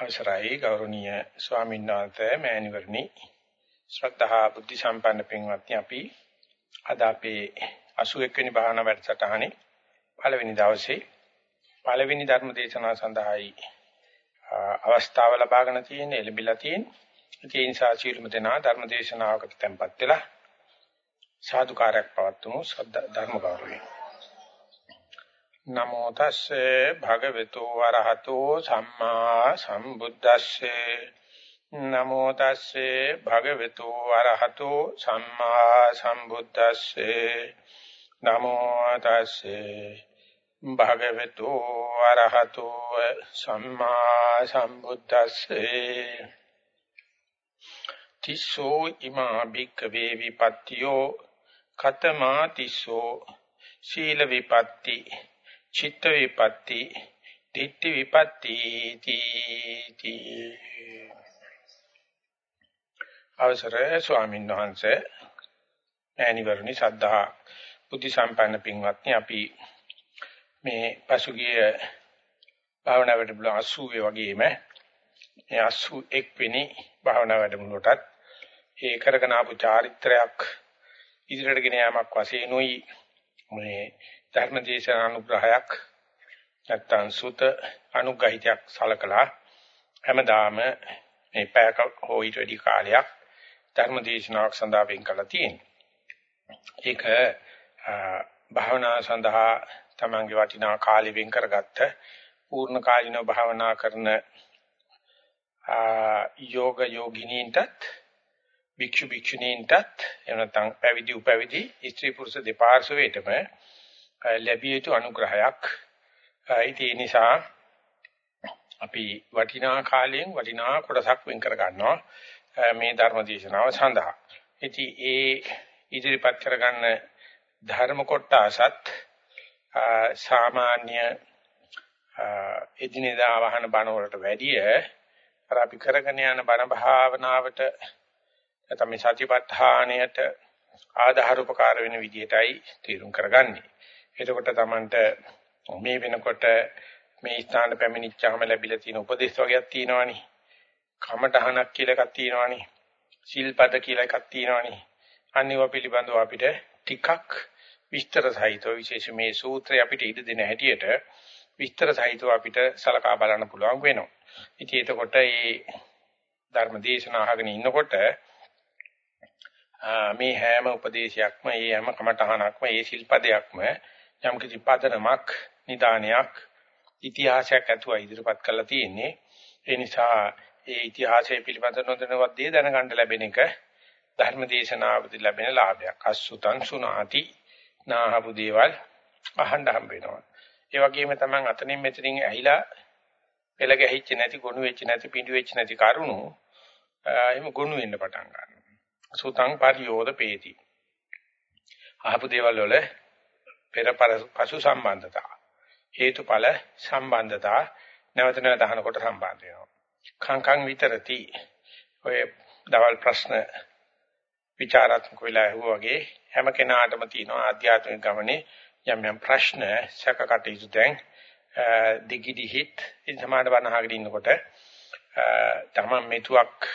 අවසරයි ගෞරවනීය ස්වාමීන් වහන්සේ මෑණිවරණි. ශ්‍රද්ධා බුද්ධ සම්පන්න පින්වත්නි අපි අද අපේ 81 වෙනි භාවනා වැඩසටහනේ පළවෙනි දවසේ පළවෙනි ධර්ම දේශනාව සඳහායි අවස්ථාව ලබාගෙන තියෙන එළඹිලා තියෙන ඒ නිසා සීලමු දෙනා ධර්ම දේශනාවකට tempත් වෙලා සාදුකාරයක් පවත්වමු. ධර්ම ගෞරවයෙන්. නමෝ තස්සේ භගවතු වරහතෝ සම්මා සම්බුද්දස්සේ. නමෝ තස්සේ භගවතු වරහතෝ සම්මා සම්බුද්දස්සේ. නමෝ තස්සේ භගවතු වරහතෝ සම්මා සම්බුද්දස්සේ. තිස්සෝ ඉමා භික්ඛවේ විපත්තියෝ. කතමා තිස්සෝ. සීල විපatti චිත්ත විපatti, ditthi විපatti තී අවසරයි ස්වාමීන් වහන්සේ ඈනිවරණි සද්ධා බුද්ධ සම්පන්න පින්වත්නි අපි මේ පසුගිය භාවනා වැඩමුළු 80 වගේම මේ 81 වෙනි භාවනා වැඩමුළුවටත් ඒ කරගෙන ආපු චාරිත්‍රයක් ඉදිරියට ගෙන යාමක් වශයෙන් උයි මේ ධර්මදේශන අනුග්‍රහයක් නැත්තම් සුත අනුග්‍රහිතයක් සලකලා හැමදාම මේ පැයක හෝ ඊට වැඩි කාලයක් ධර්මදේශනාවක් සඳහා වෙන් කරලා තියෙනවා. ඒක භාවනා සඳහා තමන්ගේ වටිනා කාලෙ වෙන් කරගත්ත පූර්ණ කාලිනව භාවනා කරන යෝග යෝගිනීන්ටත් භික්ෂු භික්ෂුණීන්ටත් එනතන් පැවිදි උපැවිදි ස්ත්‍රී පුරුෂ දෙපාර්ශ්වයටම ලැබිය යුතු අනුග්‍රහයක්. ඒ නිසා අපි වටිනා කාලයෙන් වටිනා කොටසක් වෙන් කර ගන්නවා මේ ධර්ම දේශනාව සඳහා. ඉතින් ඒ ඉදිරිපත් කරගන්න ධර්ම කොටසත් සාමාන්‍ය එදිනෙදා වහන බණ වලට වැඩිය අර අපි කරගෙන යන බණ භාවනාවට නැත්නම් සතිපට්ඨානයට ආධාර උපකාර වෙන විදිහටයි තීරුම් කරගන්නේ. එතකොට Tamanට මේ වෙනකොට මේ ස්ථාන පැමිණිච්චාම ලැබිලා තියෙන උපදේශ වර්ගයක් තියෙනවනේ. කමඨහනක් කියලා එකක් තියෙනවනේ. සිල්පද කියලා එකක් තියෙනවනේ. අනිව පිළිබඳව අපිට ටිකක් විස්තර සහිතව විශේෂ මේ සූත්‍රය අපිට ඉද දෙන හැටියට විස්තර සහිතව අපිට සලකා බලන්න පුළුවන් වෙනවා. ඉතින් එතකොට මේ ධර්ම දේශනා අහගෙන ඉන්නකොට මේ හැම උපදේශයක්ම, මේ හැම කමඨහනක්ම, මේ සිල්පදයක්ම යම් කිසි පදනමක්, නිදානයක්, ඉතිහාසයක් ඇතුව ඉදිරිපත් කරලා තියෙන්නේ. ඒ නිසා ඒ ඉතිහාසය පිළිබඳ නොදැනවත් දේ දැනගන්න ලැබෙන එක ධර්මදේශනාවදී ලැබෙන ලාභයක්. අසුතං සුනාති නාහපු දේවල් අහන්න හම්බ වෙනවා. ඒ වගේම තමන් අතනින් මෙතනින් ඇහිලා පෙළ ගැහිච්ච නැති, ගොනු වෙච්ච නැති, පිඬු වෙච්ච නැති කරුණු එහෙම ගොනු වෙන්න පටන් ගන්නවා. සුතං පරියෝද පේති. අහපු දේවල් වල පෙර පසු සම්බන්ධතා. හේතුඵල සම්බන්ධතා. නැවත නැවත අහනකොට සම්බන්ධ වෙනවා. කංකං විතරති. ඔය දවල් ප්‍රශ්න විචාරාත්මක වෙලා ඇහුවා වගේ හැම කෙනාටම තියෙනවා ආධ්‍යාත්මික ගමනේ යම් යම් ප්‍රශ්න සැකකටයුතු දැන් දිගිදි හිත් ඉතින් සමාඩ බණහගෙන ඉන්නකොට තමන් මෙතුවක්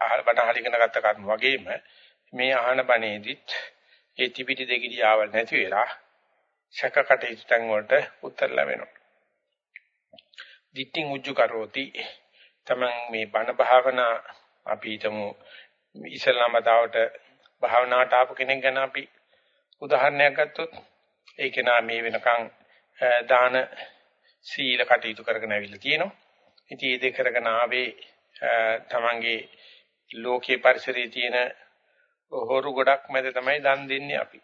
අහල බණ හරිගෙන ගත්ත කරුණු වගේම මේ අහන බණේදිත් ඒ ත්‍රිපිටි දෙකිඩි ආවල් නැති වෙලා ශක කටයුතු තැන් වලට උත්තර ලැබෙනවා. දිට්ඨින් උජ්ජු කරෝති තමන් මේ බණ භාවනා අපි හිතමු ඉස්ලාම දාවට භාවනාවට ආපු කෙනෙක් ගැන අපි උදාහරණයක් ගත්තොත් ඒ කෙනා මේ වෙනකන් දාන සීල කටයුතු කරගෙන ඇවිල්ලා තියෙනවා. ඉතින් ඒ දෙක කරගෙන ආවේ තමන්ගේ ලෝකේ පරිසරයේ තියෙන හොරු ගොඩක් මැද තමයි දන් දෙන්නේ අපි.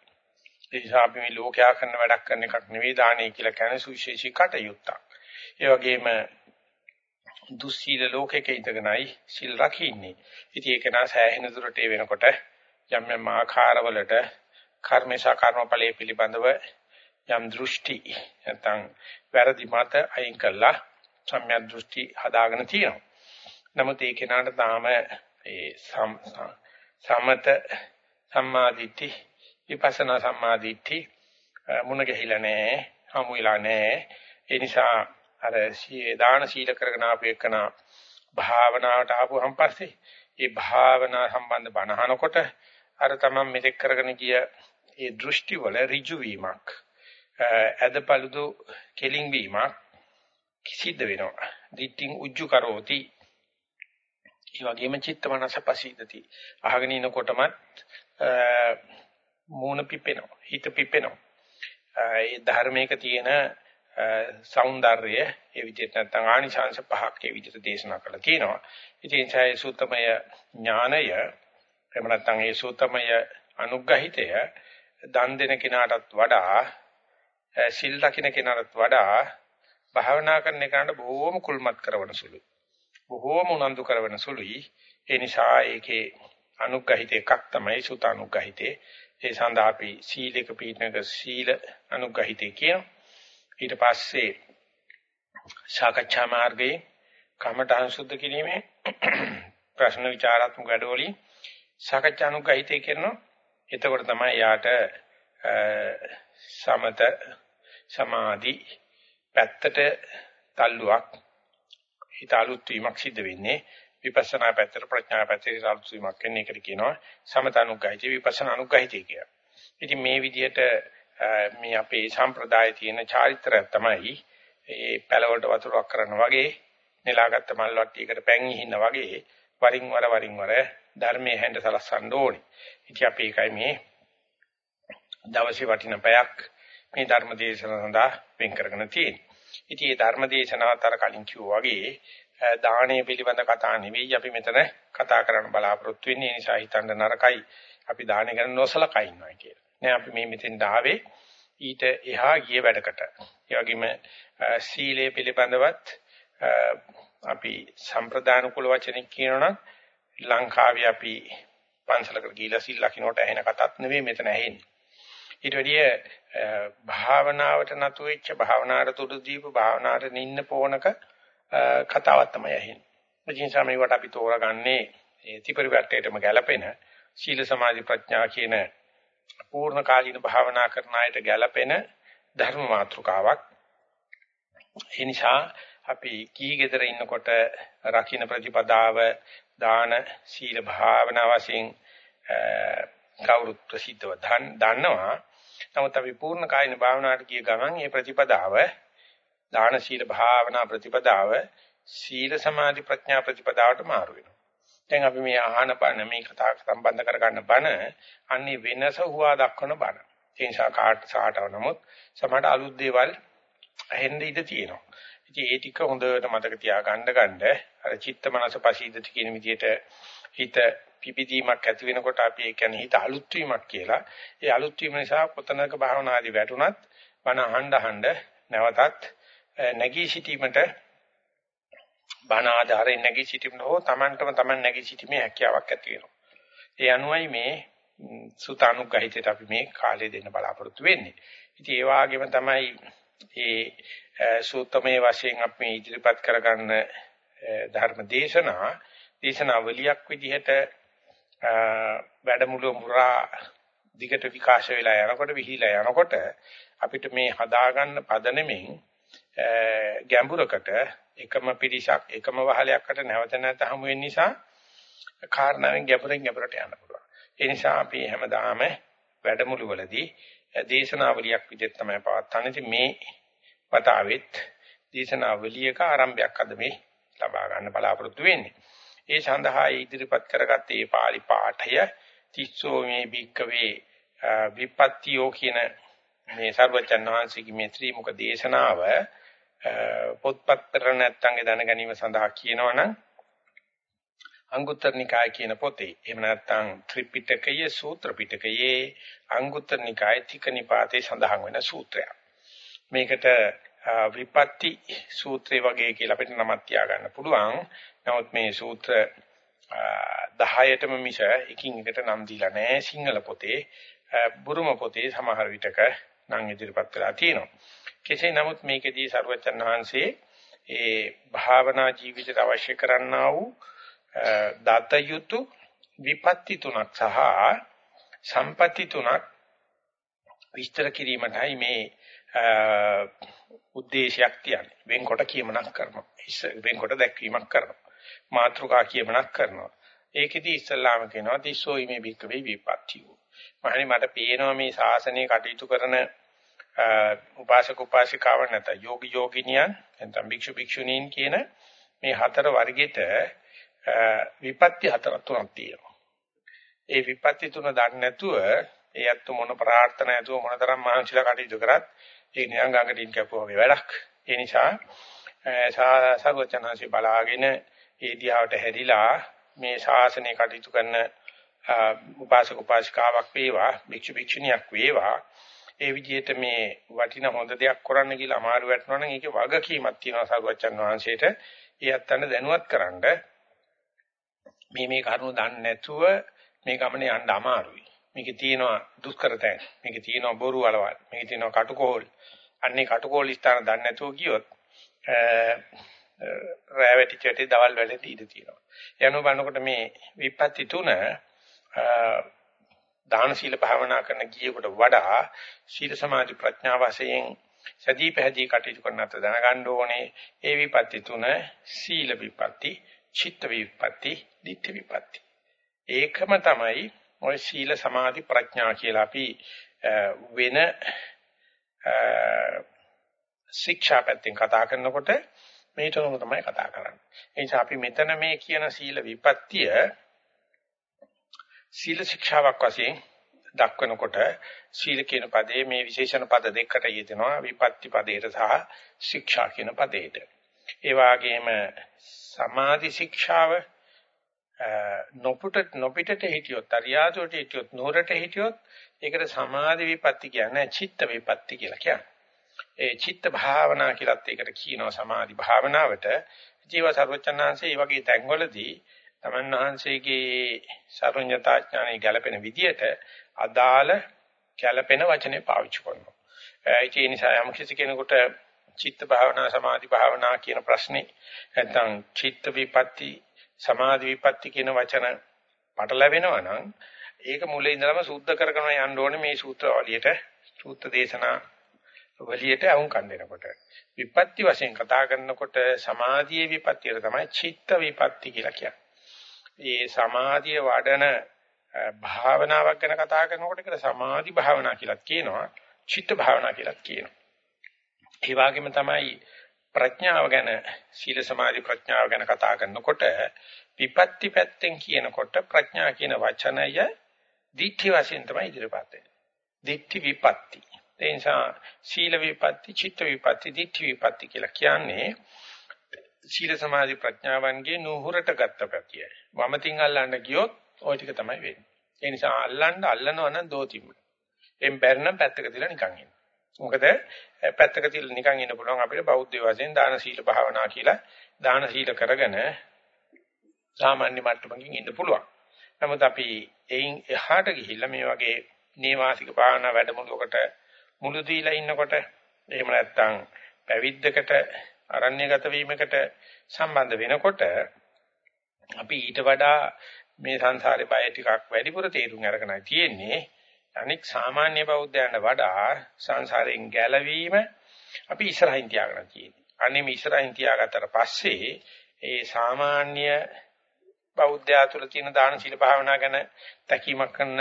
ඒ නිසා අපි මේ ලෝකයා කරන වැඩක් කරන එකක් නෙවෙයි දානේ කියලා කියන්නේ සුවිශේෂී කටයුත්තක්. ඒ වගේම දුස්සීල ලෝකයක ඉඳගෙනයි සිල් රකින්නේ. ඉතින් ඒක නා සෑහෙන දුරට ඒ වෙනකොට යම් යම් ආකාරවලට කර්මේශා කර්මඵලයේ පිළිබඳව යම් දෘෂ්ටි නැත්නම් වැරදි මත අයින් කළා සම්‍යක් දෘෂ්ටි හදාගෙන තියෙනවා. නමුත් ඒ කෙනාට තාම ඒ සමත සම්මාදිට්ඨි විපස්සනා සම්මාදිට්ඨි මුණ ගැහිලා නැහැ හමු වෙලා නැහැ ඒ නිසා අර සී දාන සීල කරගෙන ආපු එකන භාවනාවට ආපුවහම පස්සේ ඒ භාවනා සම්බන්ධ බණහනකොට අර තමන් මෙතෙක් කරගෙන ගිය ඒ දෘෂ්ටි වල ඍජු වීමක් අදපළුදු කෙලින් වීමක් සිද්ධ වෙනවා. දිට්ඨින් උජ්ජු කරෝති. ඒ වගේම චිත්ත මනස පසීදති. අහගෙන ඉනකොටමත් මූණ පිපෙනවා. හිත පිපෙනවා. ඒ ධර්මයක තියෙන సౌందර්යය ඒ විදිහට නැත්නම් ආනිශාංශ පහක් ඒ විදිහට දේශනා කරලා තියෙනවා. ඉතින් ඒ සූතමය ඥානය එහෙම නැත්නම් ඒ සූතමය අනුග්‍රහිතය දන් දෙන කෙනාටත් වඩා සිල් රකින්න කෙනාටත් වඩා භාවනා කරන එකට බොහෝම කුල්මත් කරවන සුළුයි. බොහෝම උනන්දු කරවන සුළුයි. ඒ නිසා ඒකේ අනුග්‍රහිත එකක් තමයි සුත අනුග්‍රහිතේ. ඒ සඳහා අපි සීලක පීඨනක සීල අනුග්‍රහිතේ කියන. ඊට පස්සේ සාකච්ඡා මාර්ගයේ කමඨං සුද්ධ කිරීමේ ප්‍රශ්න විචාරාත්මක වැඩවලින් සාකච්ඡා අනුග්‍රහිතේ කරනවා. එතකොට තමයි යාට සමත සමාධි පැත්තට තල්ලුවක් හිත අලුත් වීමක් සිද්ධ වෙන්නේ විපස්සනා පැත්තට ප්‍රඥා පැත්තට අලුත් වීමක් වෙන එකට කියනවා සමතනුග්ගහිත විපස්සනා අනුග්ගහිත කියලා. ඉතින් මේ විදිහට මේ අපේ සම්ප්‍රදායේ තියෙන චාරිත්‍රය තමයි ඒ පළවලට වතුරක් කරන වගේ නෙලාගත්ත මල් වට්ටියකට පැන් ඉහින්න වගේ වරින් වර වරින් වර ධර්මයේ හැඳ සලස්සන්න ඕනේ. ඉතින් අපි ඒකයි මේ දවසේ වටින පැයක් මේ ධර්ම දේශන සඳහා වෙන් කරගෙන තියෙන්නේ. ඉතින් මේ ධර්ම දේශනාවත් අර කලින් කිව්වා වගේ දාහණය පිළිබඳ කතා නෙවෙයි අපි මෙතන කතා කරන්න බලාපොරොත්තු වෙන්නේ. ඒ නිසා හිතන්න නරකයි අපි දාහණය කරන නොසලකා ඉන්නවා කියලා. නෑ අපි මේ මෙතෙන් ආවේ ඊට එහා ගිය වැඩකට. ඒ වගේම සීලය පිළිබඳවත් අපි සම්ප්‍රදාන කුල වචනෙන් කියනවනම් ලංකාවේ අපි පන්සලකට ගිහිලා සිල් ලකිනකොට ඇහෙන කතාවක් නෙවෙයි මෙතන ඇහෙන්නේ. ඊට වැඩිය භාවනාවට නතු වෙච්ච භාවනාවට තුඩු දීප භාවනාවට නින්න පොණක කතාවක් තමයි ඇහෙන්නේ. ඒ නිසා මේකට අපි තෝරාගන්නේ ඒ ත්‍රිපරිවර්තයටම ගැලපෙන සීල සමාධි ප්‍රඥා කියන පූර්ණ කාලීන භාවනා කරන අයට ගැලපෙන ධර්ම මාතෘකාවක්. ඒ නිසා අපි කී ගෙදර ඉන්නකොට රකින්න ප්‍රතිපදාව දාන සීල භාවනා වශයෙන් කවුරුත් ප්‍රසිද්ධව දන්නවා. නමුත් අපි පූර්ණ කායින භාවනාවට ගිය ගමන් මේ ප්‍රතිපදාව දාන සීල භාවනා ප්‍රතිපදාව සීල සමාධි ප්‍රඥා ප්‍රතිපදාවට මාරු වෙනවා. දැන් අපි මේ ආහන බණ මේ කතා සම්බන්ධ කරගන්න බණ අන්නේ වෙනස හුවා දක්වන බණ. ඒ නිසා කාට සාටව නමුත් සමහර අලුත් දේවල් ඇහෙන්න ඉඩ තියෙනවා. ඉතින් ඒ ටික හොඳට මතක තියාගන්න ගන්න අර චිත්ත මනස පසීදති කියන විදිහට හිත පිපිදීමක් ඇති වෙනකොට අපි ඒ කියන්නේ හිත අලුත් වීමක් කියලා. ඒ අලුත් වීම නිසා කොතනක භාවනාදී වැටුණත් බණ අහන්න අහන්න නැවතත් නැගී සිටීමට බණ ආධාරයෙන් නැගී සිටීමට හෝ Tamanටම Taman නැගී සිටීමේ හැකියාවක් ඇති වෙනවා. ඒ අනුවයි මේ සුතානුග්‍රහිතයට අපි මේ කාලය දෙන්න බලාපොරොත්තු වෙන්නේ. ඉතින් ඒ වගේම තමයි ඒ සූත්‍රමේ වශයෙන් අපි ඉදිරිපත් කරගන්න ධර්ම දේශනා දේශනාවලියක් විදිහට වැඩමුළු මුරා දිගට විකාශ වෙලා යනකොට විහිලා යනකොට අපිට මේ හදාගන්න පදනෙමින් ගැඹුරකට එකම පිරිසක් එකම වහලයක්කට නැවත නැවත හමු වෙන නිසා කාරණාවෙන් ගැඹුරින් ගැඹුරට යන්න පුළුවන්. ඒ නිසා අපි හැමදාම වැඩමුළු වලදී දේශනාවලියක් විදිහට තමයි පවත්වන්නේ. ඉතින් මේ වතාවෙත් දේශනාවලියක ආරම්භයක් අද මේ ලබා ගන්න බලාපොරොත්තු වෙන්නේ. ඒ සඳහා ඉදිරිපත් කරගත්තේ මේ pāli පාඨය තිස්සෝ මේ භික්කවේ විපත්තියෝ කියන මේ සර්වචන් වහන්සේගේ මේ ත්‍රිමුඛ දේශනාව පොත්පත් පෙර නැත්තන්ගේ දැන ගැනීම සඳහා කියනවනම් අංගුත්තර නිකාය කියන පොතේ එහෙම නැත්නම් ත්‍රිපිටකයේ සූත්‍ර පිටකයේ අංගුත්තර නිකායේ තික නිපාතේ සඳහන් වෙන සූත්‍රයක්. මේකට විපත්ති සූත්‍රය වගේ කියලා අපිට නමක් තියාගන්න පුළුවන්. නමුත් මේ සූත්‍ර 10ටම මිස එකින් එකට නම් දීලා නැහැ සිංහල පොතේ බුරුම පොතේ සමහර විටක නම් ඉදිරිපත් කරලා තියෙනවා. කෙසේ නමුත් මේකෙදී සරුවචන් වහන්සේ ඒ භාවනා ජීවිතයට අවශ්‍ය කරන්නා වූ දත යුතු විපත්ති තුනක් සහ සම්පatti තුනක් විස්තර කිරීමටයි මේ උද්දේශයක් තියන්නේ. වෙන්කොට කියමනක් කරනවා. වෙන්කොට දැක්වීමක් කරනවා. මාත්‍රිකා කියමනක් කරනවා. ඒකෙදි ඉස්සල්ලාම කියනවා තිස්සෝ ීමේ භික්කවේ විපත්තියෝ. මහණනි මට පේනවා මේ ශාසනය කටයුතු කරන උපාසක උපාසිකාවන් නැත්නම් යෝගි යෝගිනියන් නැත්නම් භික්ෂු භික්ෂුණීන් කියන මේ හතර වර්ගෙට විපත්ති හතරක් තුනක් තියෙනවා. ඒ විපත්ති තුන දන්නේ නැතුව ඒ අත්තු මොන ප්‍රාර්ථනා නැතුව මොනතරම් මහන්සිලා කටයුතු කරත් ඒ නියං ගඟටින් කැපුවා වගේ වැඩක්. ඒ නිසා සර්වචනanse බලාගෙන ඒ දිහාවට හැරිලා මේ ශාසනය කටයුතු කරන උපාසක උපාසිකාවක් වේවා භික්ෂු භික්ෂුණියක් වේවා ඒ විදිහට මේ වටින හොඳ දෙයක් කරන්න කියලා අමාරු වැටෙනවා නම් ඒකේ වගකීමක් තියෙනවා සරුවච්චන් වහන්සේට. ඒ අත්තන්න දැනුවත් කරන්න මේ මේ කරුණු දන්නේ නැතුව මේ ගමනේ යන්න අමාරුයි. මේකේ තියෙනවා දුෂ්කරතැන්. මේකේ තියෙනවා බොරු වලවල්. මේකේ තියෙනවා කටුකෝල්. අන්නේ කටුකෝල් ස්ථාන දන්නේ නැතුව ගියොත් රැවටි චටි දවල් වලට ඉඳ තියෙනවා. යනු බලනකොට මේ විපත්ති තුන දාන සීල භාවනා කරන ගියෙකුට වඩා සීල සමාධි ප්‍රඥා වශයෙන් සදී පැහැදී කටයුතු කරන අතර දැනගන්න ඕනේ ඒ විපත්ති තුන සීල විපත්ති, චිත්ත විපත්ති, ditthi විපත්ති. ඒකම තමයි ඔය සීල සමාධි ප්‍රඥා කියලා අපි වෙන ශික්ෂා පැත්තෙන් කතා කරනකොට මේ තුනම තමයි කතා කරන්නේ. ඒ නිසා අපි මෙතන මේ කියන සීල විපත්තිය සීල ශික්ෂාවක් වශයෙන් දක්වනකොට සීල කියන පදේ මේ විශේෂණ පද දෙකකට යෙදෙනවා විපත්ති පදයට සහ ශික්ෂා කියන පදයට. ඒ වගේම සමාධි ශික්ෂාව නොපුට නොපිටට හිටියොත් අරියාදුවට හිටියොත් නුවරට හිටියොත් ඒකට සමාධි විපත්ති කියන්නේ චිත්ත විපත්ති කියලා කියන්නේ. ඒ චිත්ත භාවනා කියලත් ඒකට කියනවා සමාධි භාවනාවට. ජීව සර්වචනාංශේ මේ වගේ තැන්වලදී තමන් වහන්සේගේ සර්වඥතා ඥානෙ ගැලපෙන විදියට අදාළ ගැලපෙන වචනේ පාවිච්චි කරනවා. ඒ නිසා යම් කිසි කෙනෙකුට චිත්ත භාවනා සමාධි භාවනා කියන ප්‍රශ්නේ නැත්නම් චිත්ත විපatti සමාධි විපatti කියන වචන පටලැවෙනවා නම් ඒක මුලින් ඉඳලම සූද්ධ කරගෙන යන්න ඕනේ මේ සූත්‍රවලියට සූත්‍ර දේශනා වලියට අහුන් කන් දෙනකොට විපatti වශයෙන් කතා කරනකොට සමාධියේ විපත්තියට තමයි චිත්ත විපatti කියලා කියන්නේ. ඒ සමාධිය වඩන භාවනාවක් ගැන කතා කරනකොට ඒකට සමාධි භාවනා කියලා කියනවා චිත්ත භාවනා කියලා කියනවා. ඒ වගේම තමයි ප්‍රඥාව ගැන සීල සමාධි ප්‍රඥාව ගැන කතා කරනකොට විපත්ති පැත්තෙන් කියනකොට ප්‍රඥා කියන වචනය දිට්ඨි වශයෙන් තමයි ඉදිරිපත් වෙන්නේ. දිට්ඨි විපatti. ඒ නිසා සීල විපatti, චිත්ත විපatti, දිට්ඨි විපatti කියලා කියන්නේ සීල සමාධි ප්‍රඥාවන්ගේ නුහුරට ගත්ත පැතිය. වමතින් අල්ලන්න ගියොත් ওই ටික තමයි වෙන්නේ. ඒ නිසා අල්ලන්න අල්ලනවා නම් දෝතිම. එම් බැරනම් පැත්තක තියලා නිකන් ඉන්න. මොකද පැත්තක තියලා නිකන් ඉන්න පුළුවන් අපිට බෞද්ධ වශයෙන් දාන සීල භාවනා කියලා දාන සීල කරගෙන සාමාන්‍ය මට්ටමකින් ඉන්න පුළුවන්. නමුත් අපි එයින් එහාට ගිහිල්ලා මේ වගේ නේවාසික භාවනා වැඩමුළුවකට මුළු දීලා ඉන්නකොට එහෙම නැත්නම් පැවිද්දකට අරණ්‍යගත වීමකට සම්බන්ධ වෙනකොට අපි ඊට වඩා මේ සංසාරේ බය ටිකක් වැඩිපුර තේරුම් අරගෙනයි තියෙන්නේ අනික් සාමාන්‍ය බෞද්ධයන්ට වඩා සංසාරයෙන් ගැලවීම අපි ඉස්සරහින් තියාගෙන තියෙන්නේ. අනේ මේ ඉස්සරහින් තියාගත්තට පස්සේ ඒ සාමාන්‍ය බෞද්ධයා තුළ තියෙන දාන සීල භාවනා ගැන තැකීමක් කරන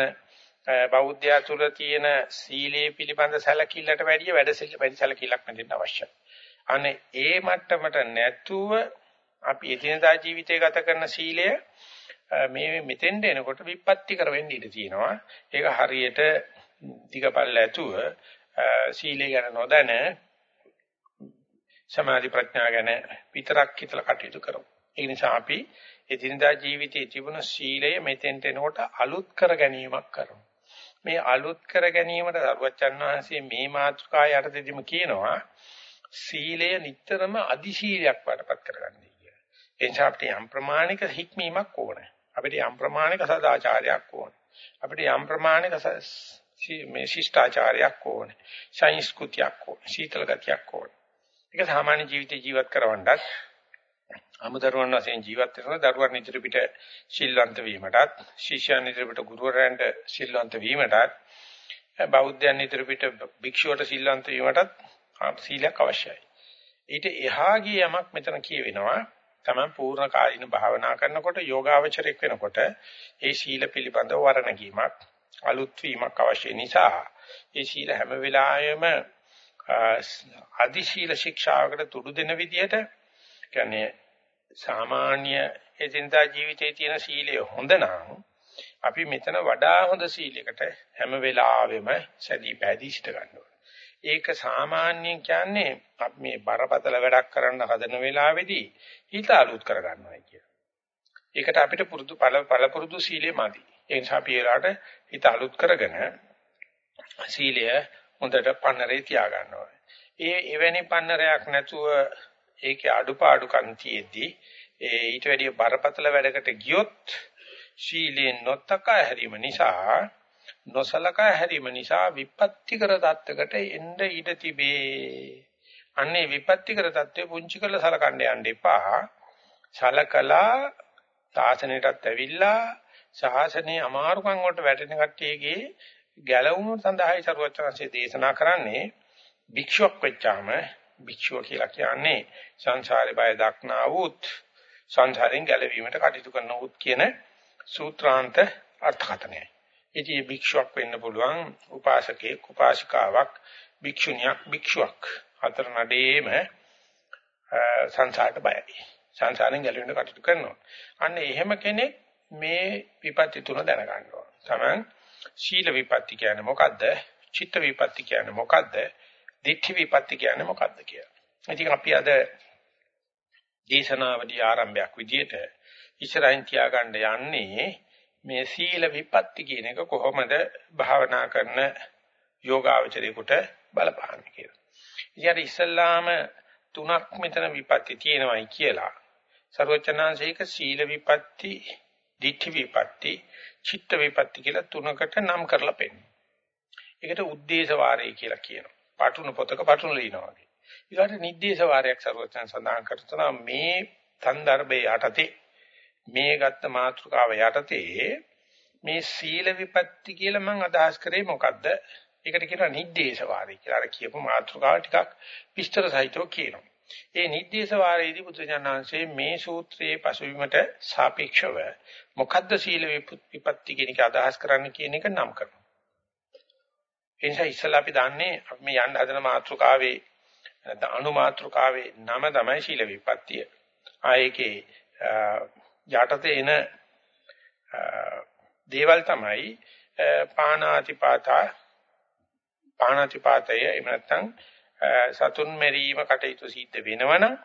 බෞද්ධයා තුළ තියෙන සීලයේ පිළිබඳ සැලකිල්ලට වැඩිය වැඩ වැඩි සැලකිල්ලක් නැතිව අවශ්‍යයි. අනේ ඒ මට්ටමට නැතුව අපි එදිනදා ජීවිතය ගත කරන සීලය මේ මෙතෙන්ට එනකොට විපත්ති කර වෙන්න ඉඩ තියෙනවා. ඒක හරියට දිගපල්ල ඇතුව සීලය ගැන නොදැන සමාධි ප්‍රඥා ගැන විතරක් හිතලා කටයුතු කරමු. ඒ නිසා අපි එදිනදා ජීවිතයේ තිබුණ සීලය මෙතෙන්ට එනකොට අලුත් කර ගැනීමක් කරමු. මේ අලුත් කර ගැනීමට සරුවච්චන් වහන්සේ මේ මාතෘකාව යටතේදීම කියනවා සීලය නිතරම අදි සීලයක් වඩපත් කරගන්නයි කියලා. ඒ නිසා අපිට යම් ප්‍රමාණික හික්මීමක් ඕනේ. අපිට යම් ප්‍රමාණික සදාචාරයක් ඕනේ. අපිට යම් ප්‍රමාණික මේ ශිෂ්ටාචාරයක් ඕනේ. සංස්කෘතියක් ඕනේ. සීතල ගතියක් ඕනේ. ඒක සාමාන්‍ය ජීවිතේ ජීවත් කරවන්නත් අමුදරුවන් වශයෙන් ජීවත් වෙන දරුවන් ඉදිරි පිට ශිල්වන්ත වීමටත් ශිෂ්‍යයන් ඉදිරි පිට ගුරුවරයන්ට ශිල්වන්ත වීමටත් බෞද්ධයන් ඉදිරි පිට භික්ෂුවට ශිල්වන්ත වීමටත් සීලයක් අවශ්‍යයි. ඊට එහා ගිය යමක් මෙතන කියවෙනවා තමන් පූර්ණ කාලින භාවනා කරනකොට යෝගාවචරයක් වෙනකොට ඒ සීල පිළිබඳව වර්ණගීමක් අලුත් වීමක් අවශ්‍ය නිසා ඒ සීල හැම වෙලාවෙම අදි සීල ශික්ෂාවකට තුඩු දෙන විදිහට කියන්නේ සාමාන්‍ය එදිනදා ජීවිතයේ තියෙන සීලය හොඳ නම් අපි මෙතන වඩා හොඳ සීලයකට හැම වෙලාවෙම සැදී පැදී සිට ගන්නවා. ඒක සාමාන්‍යයෙන් කියන්නේ අපි මේ බරපතල වැඩක් කරන්න හදන වෙලාවේදී හිත අලුත් කර ගන්නවා කියන. ඒකට අපිට පුරුදු පළ පුරුදු සීලෙ මදි. ඒ නිසා අපි ඒලාට හිත අලුත් කරගෙන සීලය හොඳට පන්නරේ තියා ගන්නවා. ඒ එවැනි පන්නරයක් නැතුව ඒකේ අඩුපාඩුකම් තියෙද්දී ඒ ඊට වැඩිය බරපතල වැඩකට ගියොත් ශීලයෙන් නොතකා හැරීම නිසා නොසලකා හැරීම නිසා විපත්තිකර தත්වකට එන්න ඉඩ තිබේ. අන්නේ විපත්තිකර தත්වේ පුංචි කරලා සලකන්න යන්න එපා. සලකලා සාසනයටත් ඇවිල්ලා ශාසනයේ අමාරුකම් වලට වැටෙන කට්ටියගේ ගැලවුම සඳහායි සරුවචනසේ දේශනා කරන්නේ භික්ෂුවක් වෙච්චාම භික්ෂුව කියලා කියන්නේ සංසාරේ බය දක්නා වූත් සංසාරයෙන් ගැලවීමට කටයුතු කරන උත් කියන සූත්‍රාන්ත අර්ථකථනයයි. ඉතින් මේ භික්ෂුවක් වෙන්න පුළුවන් උපාසකෙක් උපාසිකාවක් භික්ෂුණියක් භික්ෂුවක් හතර නඩේම සංසාරට බයයි. සංසාරයෙන් ගැලවෙන්න කටයුතු කරනවා. අන්න එහෙම කෙනෙක් මේ විපත්ති තුන දැනගන්න ඕන. තමන් ශීල විපත්ති කියන්නේ මොකද්ද? චිත්ත විපත්ති කියන්නේ මොකද්ද? දිට්ඨි විපත්ති කියන්නේ මොකද්ද කියලා. ඉතින් අපි අද දේශනාවදී ආරම්භයක් විදියට ඉස්සරහින් තියාගන්න යන්නේ මේ සීල විපatti කියන එක කොහොමද භාවනා කරන යෝගාවචරයෙකුට බලපාන්නේ කියලා. ඉතින් ඉස්සල්ලාම තුනක් මෙතන විපatti තියෙනවායි කියලා. සර්වචනාංශයක සීල විපatti, ditthi විපatti, චිත්ත විපatti කියලා තුනකට නම් කරලා පෙන්නනවා. ඒකට උද්දේශ වාරය කියලා කියනවා. පාටුන පොතක පාටුන ලියනවා වගේ. ඊළඟට නිද්දේශ වාරයක් සර්වචන සඳහන් කරනවා මේ සන්දර්භයේ යටතේ මේ ගත්ත මාතෘකාව යටතේ මේ සීල විපatti කියලා මම අදහස් කරේ මොකද්ද? ඒකට කියනවා නිද්දේශවාදී කියලා. අර කියපු මාතෘකාව ටිකක් විස්තර සහිතව කියනවා. ඒ නිද්දේශවාදයේදී බුදුජානනාංශයේ මේ සූත්‍රයේ පසුබිමට සාපේක්ෂව මොකද්ද සීල විපatti කියන එක අදහස් කරන්න කියන එක නම් කරනවා. එනිසා ඉස්සලා අපි දන්නේ අපි මේ යන්න හදන මාතෘකාවේ නැත්නම් අනු මාතෘකාවේ නම තමයි සීල විපත්තිය. ආයේකේ යටතේ එන දේවල් තමයි පාණාතිපාතා පාණාතිපාතය එහෙම නැත්නම් සතුන් මෙරීම කටයුතු සිද්ධ වෙනවනම්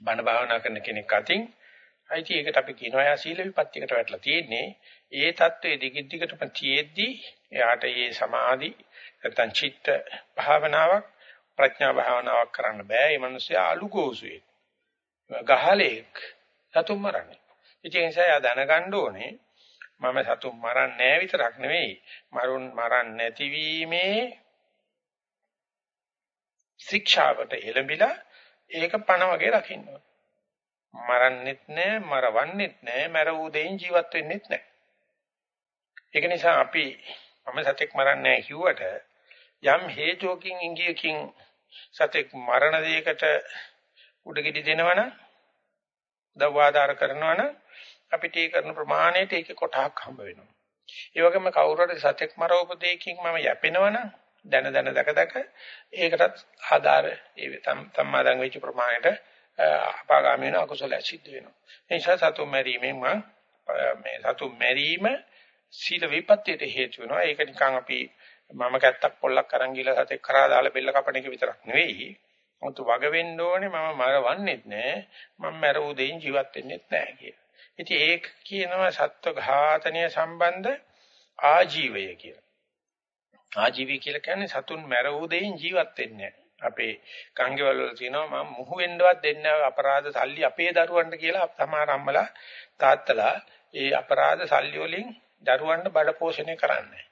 බණ භාවනා කරන කෙනෙක් අතින් අයිති ඒකට අපි කියනවා යා සීල විපත්තියකට වැටලා තියෙන්නේ. ඒ தત્ත්වයේ දිගින් දිගටම තියෙද්දි එයාට මේ සමාධි නැත්නම් චිත්ත භාවනාවක් ප්‍රඥා භාවනාවක් කරන්න බෑ. මේ මිනිස්සයා අලුගෝසුවේ. ගහලෙක් සතුන් මරන්නේ. ඉතින් ඒ නිසා යා දැනගන්න ඕනේ මම සතුන් මරන්නේ නැහැ විතරක් නෙවෙයි මරුන් මරන්නේ නැතිවීමේ ශික්ෂාවට එළඹිලා ඒක පණ වගේ රකින්න ඕනේ. මරන්නෙත් නැහැ මරවන්නෙත් නැහැ මරවූ දෙයින් ජීවත් වෙන්නෙත් නැහැ. ඒක නිසා අපි මම සතෙක් මරන්නේ නැහැ කිව්වට යම් හේතුවකින් ඉංගියකින් සතෙක් මරණ දෙයකට උඩගෙඩි දෙනවනම් උදව්වාදාර කරනවනම් අපිට ඒ කරන ප්‍රමාණයට ඒකේ කොටහක් හම්බ වෙනවා. ඒ වගේම කවුරු හරි සතෙක් මරවපු දෙයකින් මම යැපෙනවනම් දන දන දක දක ඒකටත් ආධාර ඒ සම්මාදන් වෙච්ච ප්‍රමාණයට අපාගාමී වෙන අකුසල සිද්ධ වෙනවා. ඒ නිසා සතුන් මැරීමෙන් මම මේ සතුන් මැරීම සීල විපත්‍යයට හේතු වෙනවා. ඒක නිකන් අපි මම කැත්තක් පොල්ලක් අරන් ගිහලා සතෙක් කරා දාලා බෙල්ල කපන එක විතරක් නෙවෙයි. මොකද වග වෙන්න ඕනේ මම මරවන්නෙත් නෑ. මම මැරූ දෙයින් ජීවත් වෙන්නෙත් නෑ කියලා. ඉතින් ඒක කියනවා සත්ව ඝාතනය සම්බන්ධ ආජීවය කියලා. ආජීවී කියලා කියන්නේ සතුන් මැරූ දෙයින් ජීවත් වෙන්නේ අපේ කංගෙවල වල තියෙනවා මම මුහු වෙන්නවත් දෙන්නේ අපරාධ සල්ලි අපේ දරුවන්ට කියලා සමහර අම්මලා තාත්තලා ඒ අපරාධ සල්ලි වලින් දරුවන්ට බඩ පෝෂණය කරන්නේ.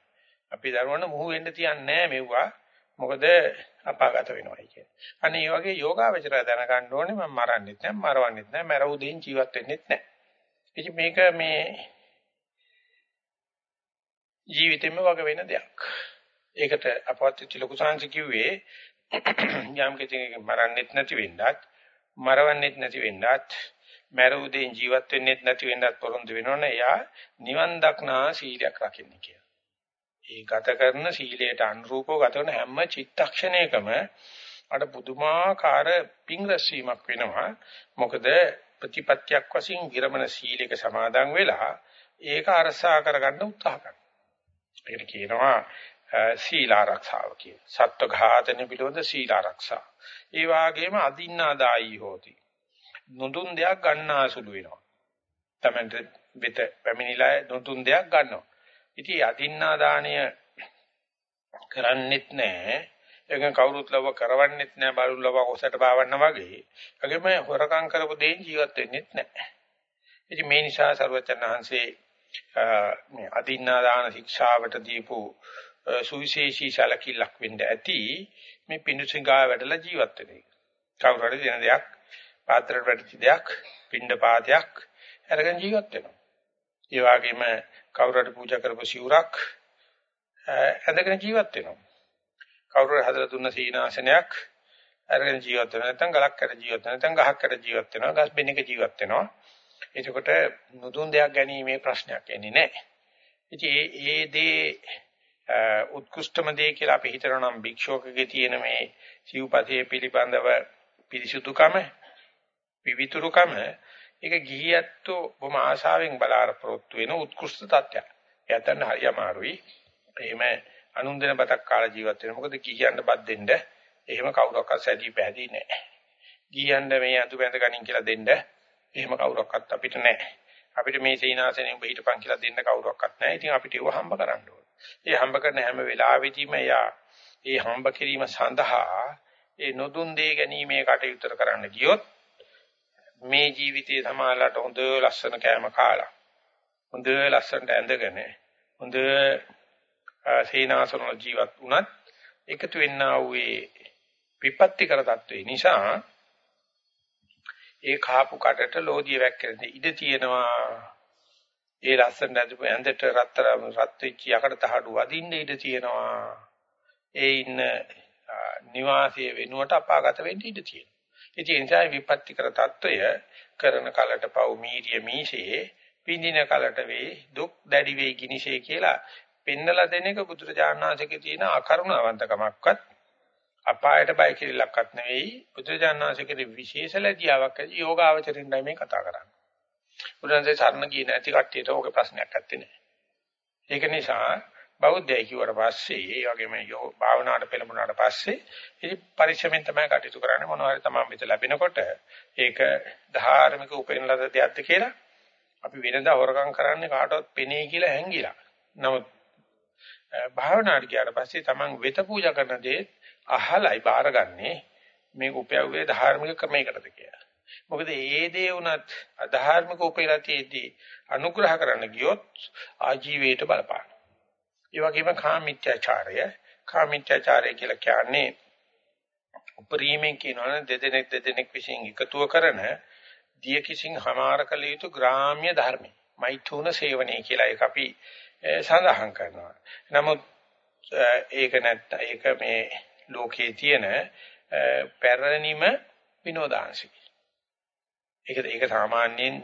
අපි දරුවන්ට මුහු වෙන්න තියන්නේ නැහැ මෙව්වා. මොකද අපාගත වෙනවයි කියන්නේ. අනේ මේ වගේ යෝගාවචරය දැනගන්න ඕනේ මම මරන්නෙත් නැහැ, මරවන්නෙත් නැහැ, මැරවු දෙයින් ජීවත් වෙන්නෙත් නැහැ. ඉතින් මේක මේ ජීවිතෙම වග වෙන දෙයක්. ඒකට අපවත් ලොකු සංසි කිව්වේ යම් කෙනෙක් මරන්නෙත් නැති වෙන්නත් මරවන්නෙත් නැති වෙන්නත් මරුදෙන් ජීවත් වෙන්නෙත් නැති වෙන්නත් පොරොන්දු වෙනවනේ එයා නිවන් දක්නා සීලයක් රකින්න කියලා. ඒ ගත කරන සීලයට අනුරූපව ගත කරන හැම චිත්තක්ෂණයකම අර පුදුමාකාර පිං රැස්වීමක් වෙනවා. මොකද ප්‍රතිපත්තියක් වශයෙන් විරමණ සීලයක සමාදන් වෙලා ඒක අරසා කරගන්න උත්සාහ කරනවා. ඒකට කියනවා සීල ආරක්ෂාව කියන. සත්ව ඝාතන පිළිබඳ සීල ආරක්ෂා. ඒ වගේම අදින්නාදායි හෝති. නොදුන් දෙයක් ගන්නාසුළු වෙනවා. තමයි වෙත පැමිණිලා නොදුන් දෙයක් ගන්නවා. ඉතින් අදින්නා දාණය කරන්නෙත් නැහැ. ඒක කවුරුත් ලව කරවන්නෙත් නැහැ. බලු ලව ඔසට පාවන්න වගේ. ඒගොම හොරකම් කරපු දෙයින් ජීවත් වෙන්නෙත් නැහැ. ඉතින් මේ නිසා සර්වචන් වහන්සේ මේ අදින්නා දාන ශික්ෂාවට දීපු සුවිශේෂී ශලකිලක් වෙන්න ඇති මේ පිඬුසිඟා වැඩලා ජීවත් වෙන එක. කවුරු හරි දෙන දෙයක් පාත්‍රයට වැටිච්ච දෙයක් පිඬ පාතයක් අරගෙන ජීවත් වෙනවා. ඒ වගේම කවුරු හරි පූජා කරපු සිවුරක් ඇඳගෙන ජීවත් වෙනවා. කවුරු හරි හදලා දුන්න සීනාසනයක් අරගෙන ජීවත් වෙනවා. නැත්නම් ගලක් කර ජීවත් වෙනවා. නැත්නම් ගහක් කර ජීවත් වෙනවා. ගස් බෙන්නක ජීවත් වෙනවා. එතකොට නුදුන් දෙයක් ගැනීමේ ප්‍රශ්නයක් එන්නේ නැහැ. ඉතින් ඒ ඒ දේ උත්කෘෂ්ඨම දේ කියලා අපි හිතනවා නම් භික්ෂුවකගේ තියෙන මේ සිව්පතේ පිළිබඳව පිරිසුදුකම විවිතුරුකම ඒක ගිහියත්තු බොහොම ආශාවෙන් බලාපොරොත්තු වෙන උත්කෘෂ්ඨ තත්ත්වයක්. එයාටත් හරි අමාරුයි. එහෙම අනුන්දන බතක් කාලා ජීවත් වෙන. මොකද ගිහියන්ට බත් දෙන්න එහෙම කවුරක්වත් සැදී පැහැදී නැහැ. ගිහියන්ට මේ අතු බැඳ ගනින් කියලා දෙන්න එහෙම කවුරක්වත් අපිට නැහැ. අපිට මේ සීනාසනෙ උඹ හිටපන් කියලා දෙන්න කවුරක්වත් නැහැ. ඉතින් අපිට ඒව හම්බ කරන්න ඕන. ඒ හම්බ කරන හැම වෙලාවෙදීම යා ඒ හම්බ කිරීම සඳහා ඒ නොදුන් දේ ගැනීමේ කටයුතු කරන්න ගියොත් මේ ජීවිතයේ සමාලලට හොඳ ලස්සන කෑම කාලා හොඳ ලස්සනට ඇඳගෙන හොඳ සීනාසන ජීවත් වුණත් එකතු වෙන්නා වූ විපත්ති කර තත්වේ නිසා ඒ කාපු කඩට ලෝදිය වැක්කෙන ඉඩ තියෙනවා. ඒ ලස්සන ඇඳපු ඇඳට රත්තරන් රත් වෙච්ච යකඩ තහඩු වදින්න ඉඩ තියෙනවා. ඒ ඉන්න නිවාසයේ වෙනුවට අපාගත වෙන්න ඉඩ තියෙනවා. ඉතින් ඒ නිසා විපත්ති කර తত্ত্বය කරන කලට පව් මීරිය මීසේ විඳින කලට වේ දුක් දැඩි වේ ගිනිසේ කියලා පෙන්නලා දෙන එක බුදුරජාණන්සේකේ තියෙන අකරුණාවන්තකමක්වත් අපායට බය කිරිලක්වත් නෙවෙයි බුදුරජාණන්සේකේ විශේෂ ලැජියාවක් ඇති යෝගාවචරින්ඩයි මේ කතා කරන්නේ. බුදුරජාණන්සේ සරණ ගියේ නැති කට්ටියට ඕක ප්‍රශ්නයක් නැත්තේ නෑ. ඒක නිසා බෞද්ධය කිව්වට පස්සේ ඒ වගේම යෝ භාවනාවට පෙළඹුණාට පස්සේ ඉතින් පරිශ්‍රමෙන් තමයි කටයුතු කරන්නේ මොනවා හරි තමයි මෙත ලැබෙනකොට ඒක ධාර්මික උපේන ලද දෙයක්ද කියලා අපි වෙනදා හොරකම් කරන්නේ කාටවත් පෙනේ කියලා හැංගිලා. නමුත් භාවනාවට ගියාට පස්සේ Taman වෙත පූජා කරන දේ අහලයි බාරගන්නේ මේ උපයව්වේ ධාර්මික ක්‍රමයකටද කියලා. මොකද ඒ දේ වුණත් අධාර්මික උපේරතියේදී අනුග්‍රහ කරන්න ගියොත් ආජීවයට බලපාන. ඒ වගේම කාමීත්‍යාචාරය කාමීත්‍යාචාරය කියලා කියන්නේ උපරිමයෙන් කියනවනේ දෙදෙනෙක් දෙදෙනෙක් විසින් එකතුව කරන දිය කිසිං හමාර කළ යුතු ග්‍රාම්‍ය ධර්මයි. මෛතුන සේවනයේ කියලා ඒක අපි සඳහන් කරනවා. නමුත් ඒක නැත්නම් ඒක මේ ලෝකයේ තියෙන පැරණිම විනෝදාංශය. ඒක ඒක සාමාන්‍යයෙන්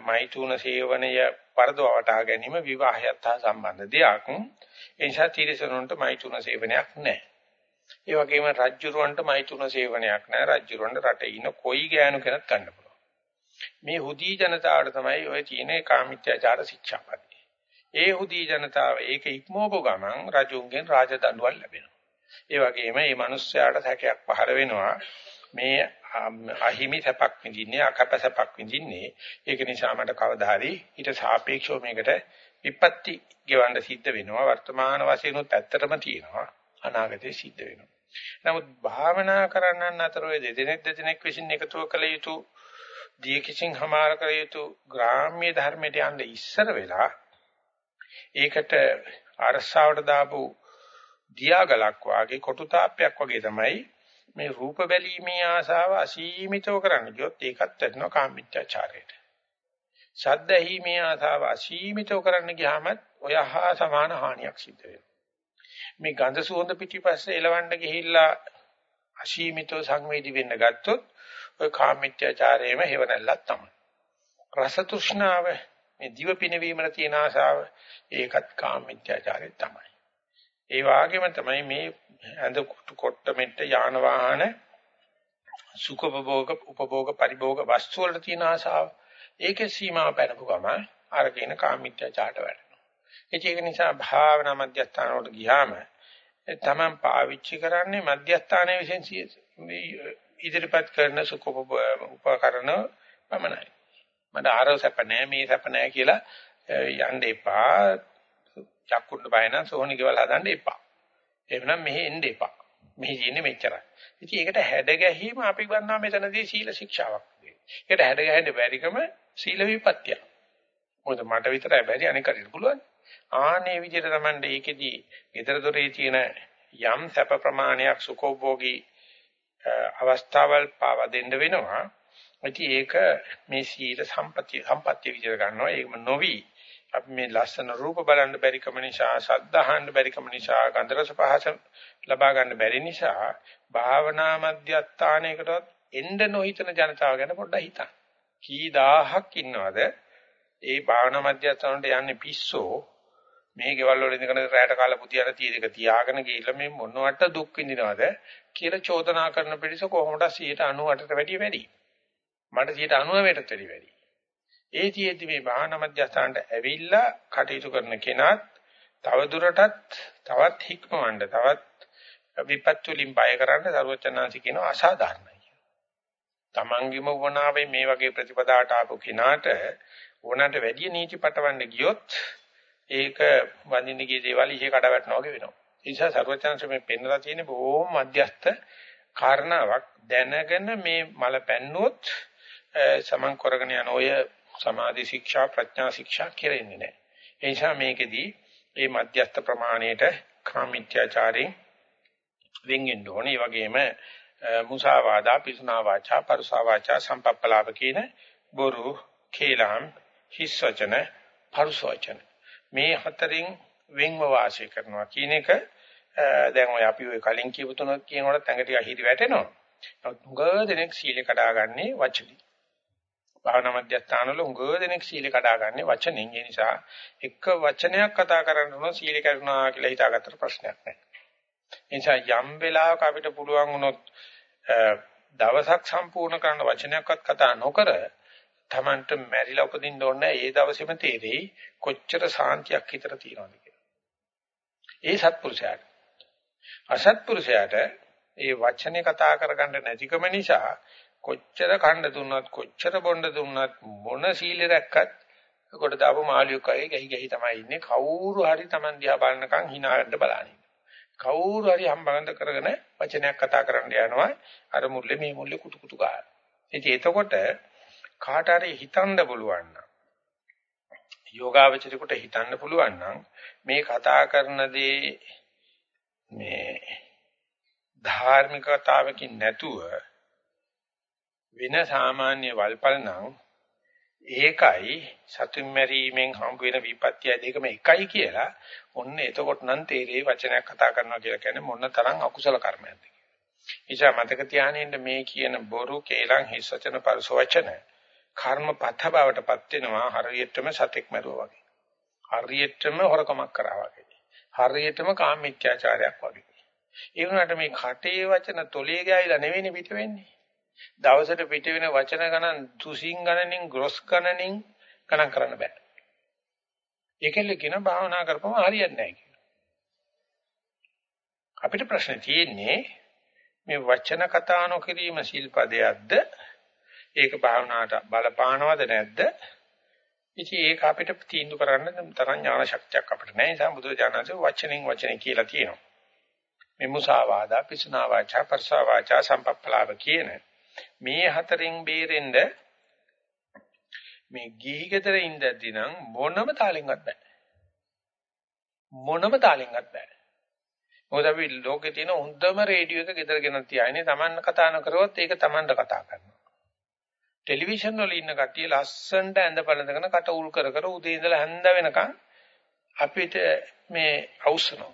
මෛතුන සේවනය වරදව වටහා ගැනීම විවාහයත් හා සම්බන්ධ දෙයක්. ඒ නිසා තීරසනුන්ට මෛතුන සේවනයක් නැහැ. ඒ වගේම රජ්ජුරුවන්ට මෛතුන සේවනයක් නැහැ. රජ්ජුරුවන්ට රටේ ඉන කොයි ගෑනු කෙනත් ගන්න පුළුවන්. මේ හුදී ජනතාවට තමයි ඔය තියෙන කාමිත්‍යාචාර ශික්ෂාපදේ. ඒ හුදී ජනතාව ඒක ඉක්මවපු ගමන් රජුන්ගෙන් රාජදඬුවම් ලැබෙනවා. ඒ වගේම මේ මිනිස්යාට සැකයක් පහළ වෙනවා. මේ අහිමි සැපක් විඳින්නේ අකප සැපක් විඳින්නේ. ඒක නිසා මට කවදා හරි ඊට සාපේක්ෂව මේකට විපත්ති ගෙවන්න සිද්ධ වෙනවා. වර්තමාන වශයෙන් උත් ඇත්තටම තියෙනවා. අනාගතේ සිද්ධ වෙනවා. නමුත් භාවනා කරන්නන් අතර ඔය දෙදෙනෙක් දෙදෙනෙක් විසින් එකතුව කළ යුතු දී කිසිං හමාර කළ යුතු ග්‍රාම්‍ය ධර්මයට යන්න ඉස්සර වෙලා ඒකට අරසාවට දාපු දියාගලක් වාගේ කොටුතාප්පයක් වගේ තමයි මේ රූප බැලීමේ ආසාව අසීමිතව කරන්න ගියොත් ඒකත් වැටෙනවා කාමීත්‍යාචාරයට. ශබ්ද ඇහිීමේ ආසාව අසීමිතව කරන්න ගියාම ඔය හා සමාන හානියක් සිද්ධ වෙනවා. මේ ගඳ සුවඳ පිටිපස්සේ එලවන්න ගිහිල්ලා අසීමිතව සංවේදී වෙන්න ගත්තොත් ඔය කාමීත්‍යාචාරයේම හේවණල්ලක් තමයි. රස තෘෂ්ණාව මේ දිව පිනවීමට තියෙන ආශාව ඒකත් කාමීත්‍යාචාරය තමයි. ඒ වගේම තමයි මේ ඇඳ කොට මෙට්ට යාන වාහන සුඛභෝග උපභෝග පරිභෝග වස්තු වලට තියෙන ආශාව ඒකේ සීමාව පැනපු ගම අර කියන කාමීත්‍යචාට වැටෙනවා. ඒක නිසා භාවනා මධ්‍යස්ථාන වලට ගියාම තමන් පාවිච්චි කරන්නේ මධ්‍යස්ථානයේ විශේෂ ඉදිරිපත් කරන සුඛ උපකරණ පමණයි. මට ආරෝ සැප නැහැ මේ සැප නැහැ කියලා යන්න එපා. චක්කුන්න බය නම් සෝහනි ගෙවල් හදන්න එපා. එහෙනම් මෙහෙ එන්න එපා. මෙහි තියෙන්නේ මෙච්චරයි. ඉතින් ඒකට හැඩ ගැහිම අපි ගන්නවා මෙතනදී සීල ශික්ෂාවක්. ඒකට හැඩ ගැහෙන්න බැරිකම සීල විපත්‍ය. මොකද මට විතරයි බැරි අනිකට පුළුවන්. ආනේ විදිහට තමයි ඒකෙදී ඊතර දොරේ තියෙන යම් සැප ප්‍රමාණයක් සුඛෝභෝගී අවස්ථාවල් පාවා දෙන්න වෙනවා. ඉතින් ඒක මේ සීල සම්පත්‍ය සම්පත්‍ය විදිහට ගන්නවා. ඒකම නොවි අපි මේ ලස්සන රූප බලන්න බැරිකම නිසා, ශබ්ද අහන්න බැරිකම නිසා, ගන්ධ රස පහස ලබා ගන්න බැරි නිසා භාවනා මධ්‍යස්ථානයකටවත් එන්න නොහිතන ජනතාව ගැන පොඩ්ඩක් හිතන්න. කී දහහක් ඉන්නවද ඒ භාවනා මධ්‍යස්ථානට යන්නේ පිස්සෝ මේ ගෙවල් වල ඉඳගෙන රැයට කාලා පුතියන තී දෙක තියාගෙන ගිහිල්ලා මේ මොනවට දුක් විඳිනවද කියලා චෝදනා කරන පිළිස කොහොමද 98ට වැඩිය වැඩි. මට 99ටත් වැඩි වැඩි. ඒ තියෙද්දි මේ භාවනා මධ්‍යස්ථානට ඇවිල්ලා කටයුතු කරන කෙනාත් තව දුරටත් තවත් හික්මවන්න තවත් විපත් වලින් බය කරන්න සරුවචනාංශ කියනවා අසාධාරණයි. තමන්ගේම වුණාවේ මේ වගේ ප්‍රතිපදාවට ආපු කෙනාට ඕනට වැඩි නීති පටවන්න ගියොත් ඒක වඳින්න ගිය දේවල් ඉහි කඩ වැටෙනවා වගේ වෙනවා. ඒ නිසා සරුවචනාංශ මේ පෙන්නලා තියෙන බොහොම මධ්‍යස්ථ කාරණාවක් දැනගෙන මේ මල පැන්නුවොත් සමන් කරගෙන යන ඔය සමාධි ශික්ෂා ප්‍රඥා ශික්ෂා කෙරෙන්නේ නැහැ. ඒ නිසා මේකෙදී මේ මධ්‍යස්ථ ප්‍රමාණයට කාමිත්‍යාචාරයෙන් වෙන්ගෙන්න ඕනේ. ඒ වගේම මුසාවාදා, පිසුනා වාචා, පරුසා වාචා, සම්පප්පලාප කියන බොරු, කේලම්, හිස් වචන, පරුස වචන. මේ හතරෙන් වෙන්ව වාසය කරනවා කියන එක දැන් ඔය අපි ඔය කලින් කියපු තුනක් කියනකොට ඇඟ ටික හිරි වැටෙනවා. නමුත් උගව දෙනෙක් සීල කඩාගන්නේ වචනේ. භාවනා මධ්‍යස්ථානවල උඟ දෙනෙක් සීල කඩාගන්නේ වචනෙන්. ඒ නිසා එක වචනයක් කතා කරන්න උනොත් සීල කරුණා කියලා හිතාගත්තට ප්‍රශ්නයක් නැහැ. ඒ නිසා යම් වෙලාවක අපිට පුළුවන් වුණොත් දවසක් සම්පූර්ණ කරන වචනයක්වත් කතා නොකර Tamanට මැරිලා උපදින්න ඕනේ ඒ දවසේම තේරෙයි කොච්චර සාන්තියක් හිතට තියෙනවද කියලා. ඒ සත්පුරුෂයාට අසත්පුරුෂයාට ඒ වචනේ කතා කරගන්න නැතිකම නිසා කොච්චර කණ්ඩ දුන්නත් කොච්චර බොණ්ඩ දුන්නත් මොන සීල රැක්කත් කොට දාපු මාළියෙක් වගේ ගහි ගහි තමයි ඉන්නේ. කවුරු හරි Taman දිහා බලනකම් hina වෙන්න බලන්නේ. කවුරු හරි හම්බගඳ කරගෙන වචනයක් කතා කරන්න යනවා. අර මුල්ලේ මේ මුල්ලේ කුතු කුතු ගන්න ඉතින් එතකොට කාට හරි හිතන්න පුළුවන් නම් යෝගාවචරිකට හිතන්න පුළුවන් නම් මේ කතා කරන දේ මේ ධාර්මිකතාවකින් නැතුව වෙන සාමාන්‍ය වල්පල් නම් ඒකයි සතුන් මැරීමෙන් හම්බ වෙන විපත්‍ය දෙකම එකයි කියලා ඔන්න එතකොට නම් තේරේ වචනයක් කතා කරනවා කියලා කියන්නේ මොන තරම් අකුසල කර්මයක්ද කියලා. එيشා මතක තියාගෙන මේ කියන බොරු කේලම් හිස් වචන පරස වචන කර්මපත බවටපත් වෙනවා හරියටම සතෙක් මරුවා වගේ. හරියටම හොරකමක් කරා වගේ. හරියටම කාමීත්‍යාචාරයක් වගේ. ඒ වුණාට මේ කටේ වචන තොලේ ගෑවිලා නෙවෙයි පිට වෙන්නේ. දවසට පිට වෙන වචන ගණන් තුසින් ගණනින් ග්‍රොස් ගණනින් ගණන් කරන්න බෑ. ඒකෙල්ල කියන භාවනා කරපුවම හරියන්නේ නැහැ කියලා. අපිට ප්‍රශ්න තියෙන්නේ මේ වචන කතා නොකිරීම ශිල්පදයක්ද? ඒක භාවනාවට බලපානවද නැද්ද? ඉතින් ඒක අපිට තීන්දුව කරන්න තරම් ඥාන ශක්තියක් අපිට නැහැ. ඒ නිසා බුදුරජාණන්සේ වචනෙන් වචනේ කියලා තියෙනවා. මේ මුසාවාදා, පිසුනා වාචා, පරසා වාචා, සම්පප්පලාව කියන මේ හතරෙන් බේරෙන්න මේ ගිහි ගෙදර ඉඳද්දී නම් මොනම තාලෙන්වත් බෑ. මොනම තාලෙන්වත් බෑ. මොකද අපි ලෝකේ තියෙන හොඳම රේඩියෝ එක ගෙදර ගෙන තියාගෙන Taman කතා නොකරවත් ඒක Tamanට කතා කරනවා. ටෙලිවිෂන් වල ඉන්න කට්ටිය ලස්සනට ඇඳ පළඳගෙන කට උල් කර කර උදේ ඉඳලා හැන්ද වෙනකන් අපිට මේ අවශ්‍යනවා.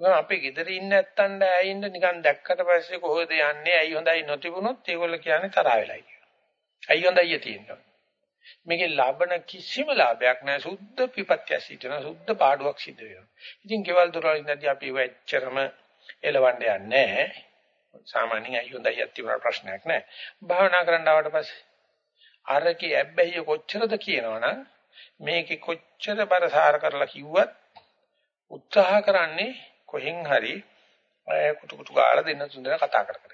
අපේ ගෙදර ඉන්න නැත්තන්ට ඇයින්ද නිකන් දැක්කට පස්සේ කොහොමද යන්නේ? ඇයි හොඳයි නොතිබුණොත් ඒගොල්ලෝ කියන්නේ තරහ වෙලයි කියලා. ඇයි හොඳයි තියෙනවා. මේකේ ලබන කිසිම ලාභයක් නැහැ. සුද්ධ පිපත්‍ය සිටින සුද්ධ පාඩුවක් සිද්ධ වෙනවා. ඉතින් ගෙවල් දොරවල් ඉඳදී අපි වෙච්චරම එලවන්න යන්නේ නැහැ. සාමාන්‍යයෙන් ඇයි හොඳයි යත්තිවර ප්‍රශ්නයක් නැහැ. භාවනා කරන්න ආවට පස්සේ අරකේ ඇබ්බැහිය කොච්චරද කියනවනම් මේකේ කොච්චර බරසාර කරලා කිව්වත් උත්සාහ කරන්නේ කොහෙන් හරි කුටු කුටු ගාලා දෙන්න තුන් දෙනා කතා කර කර.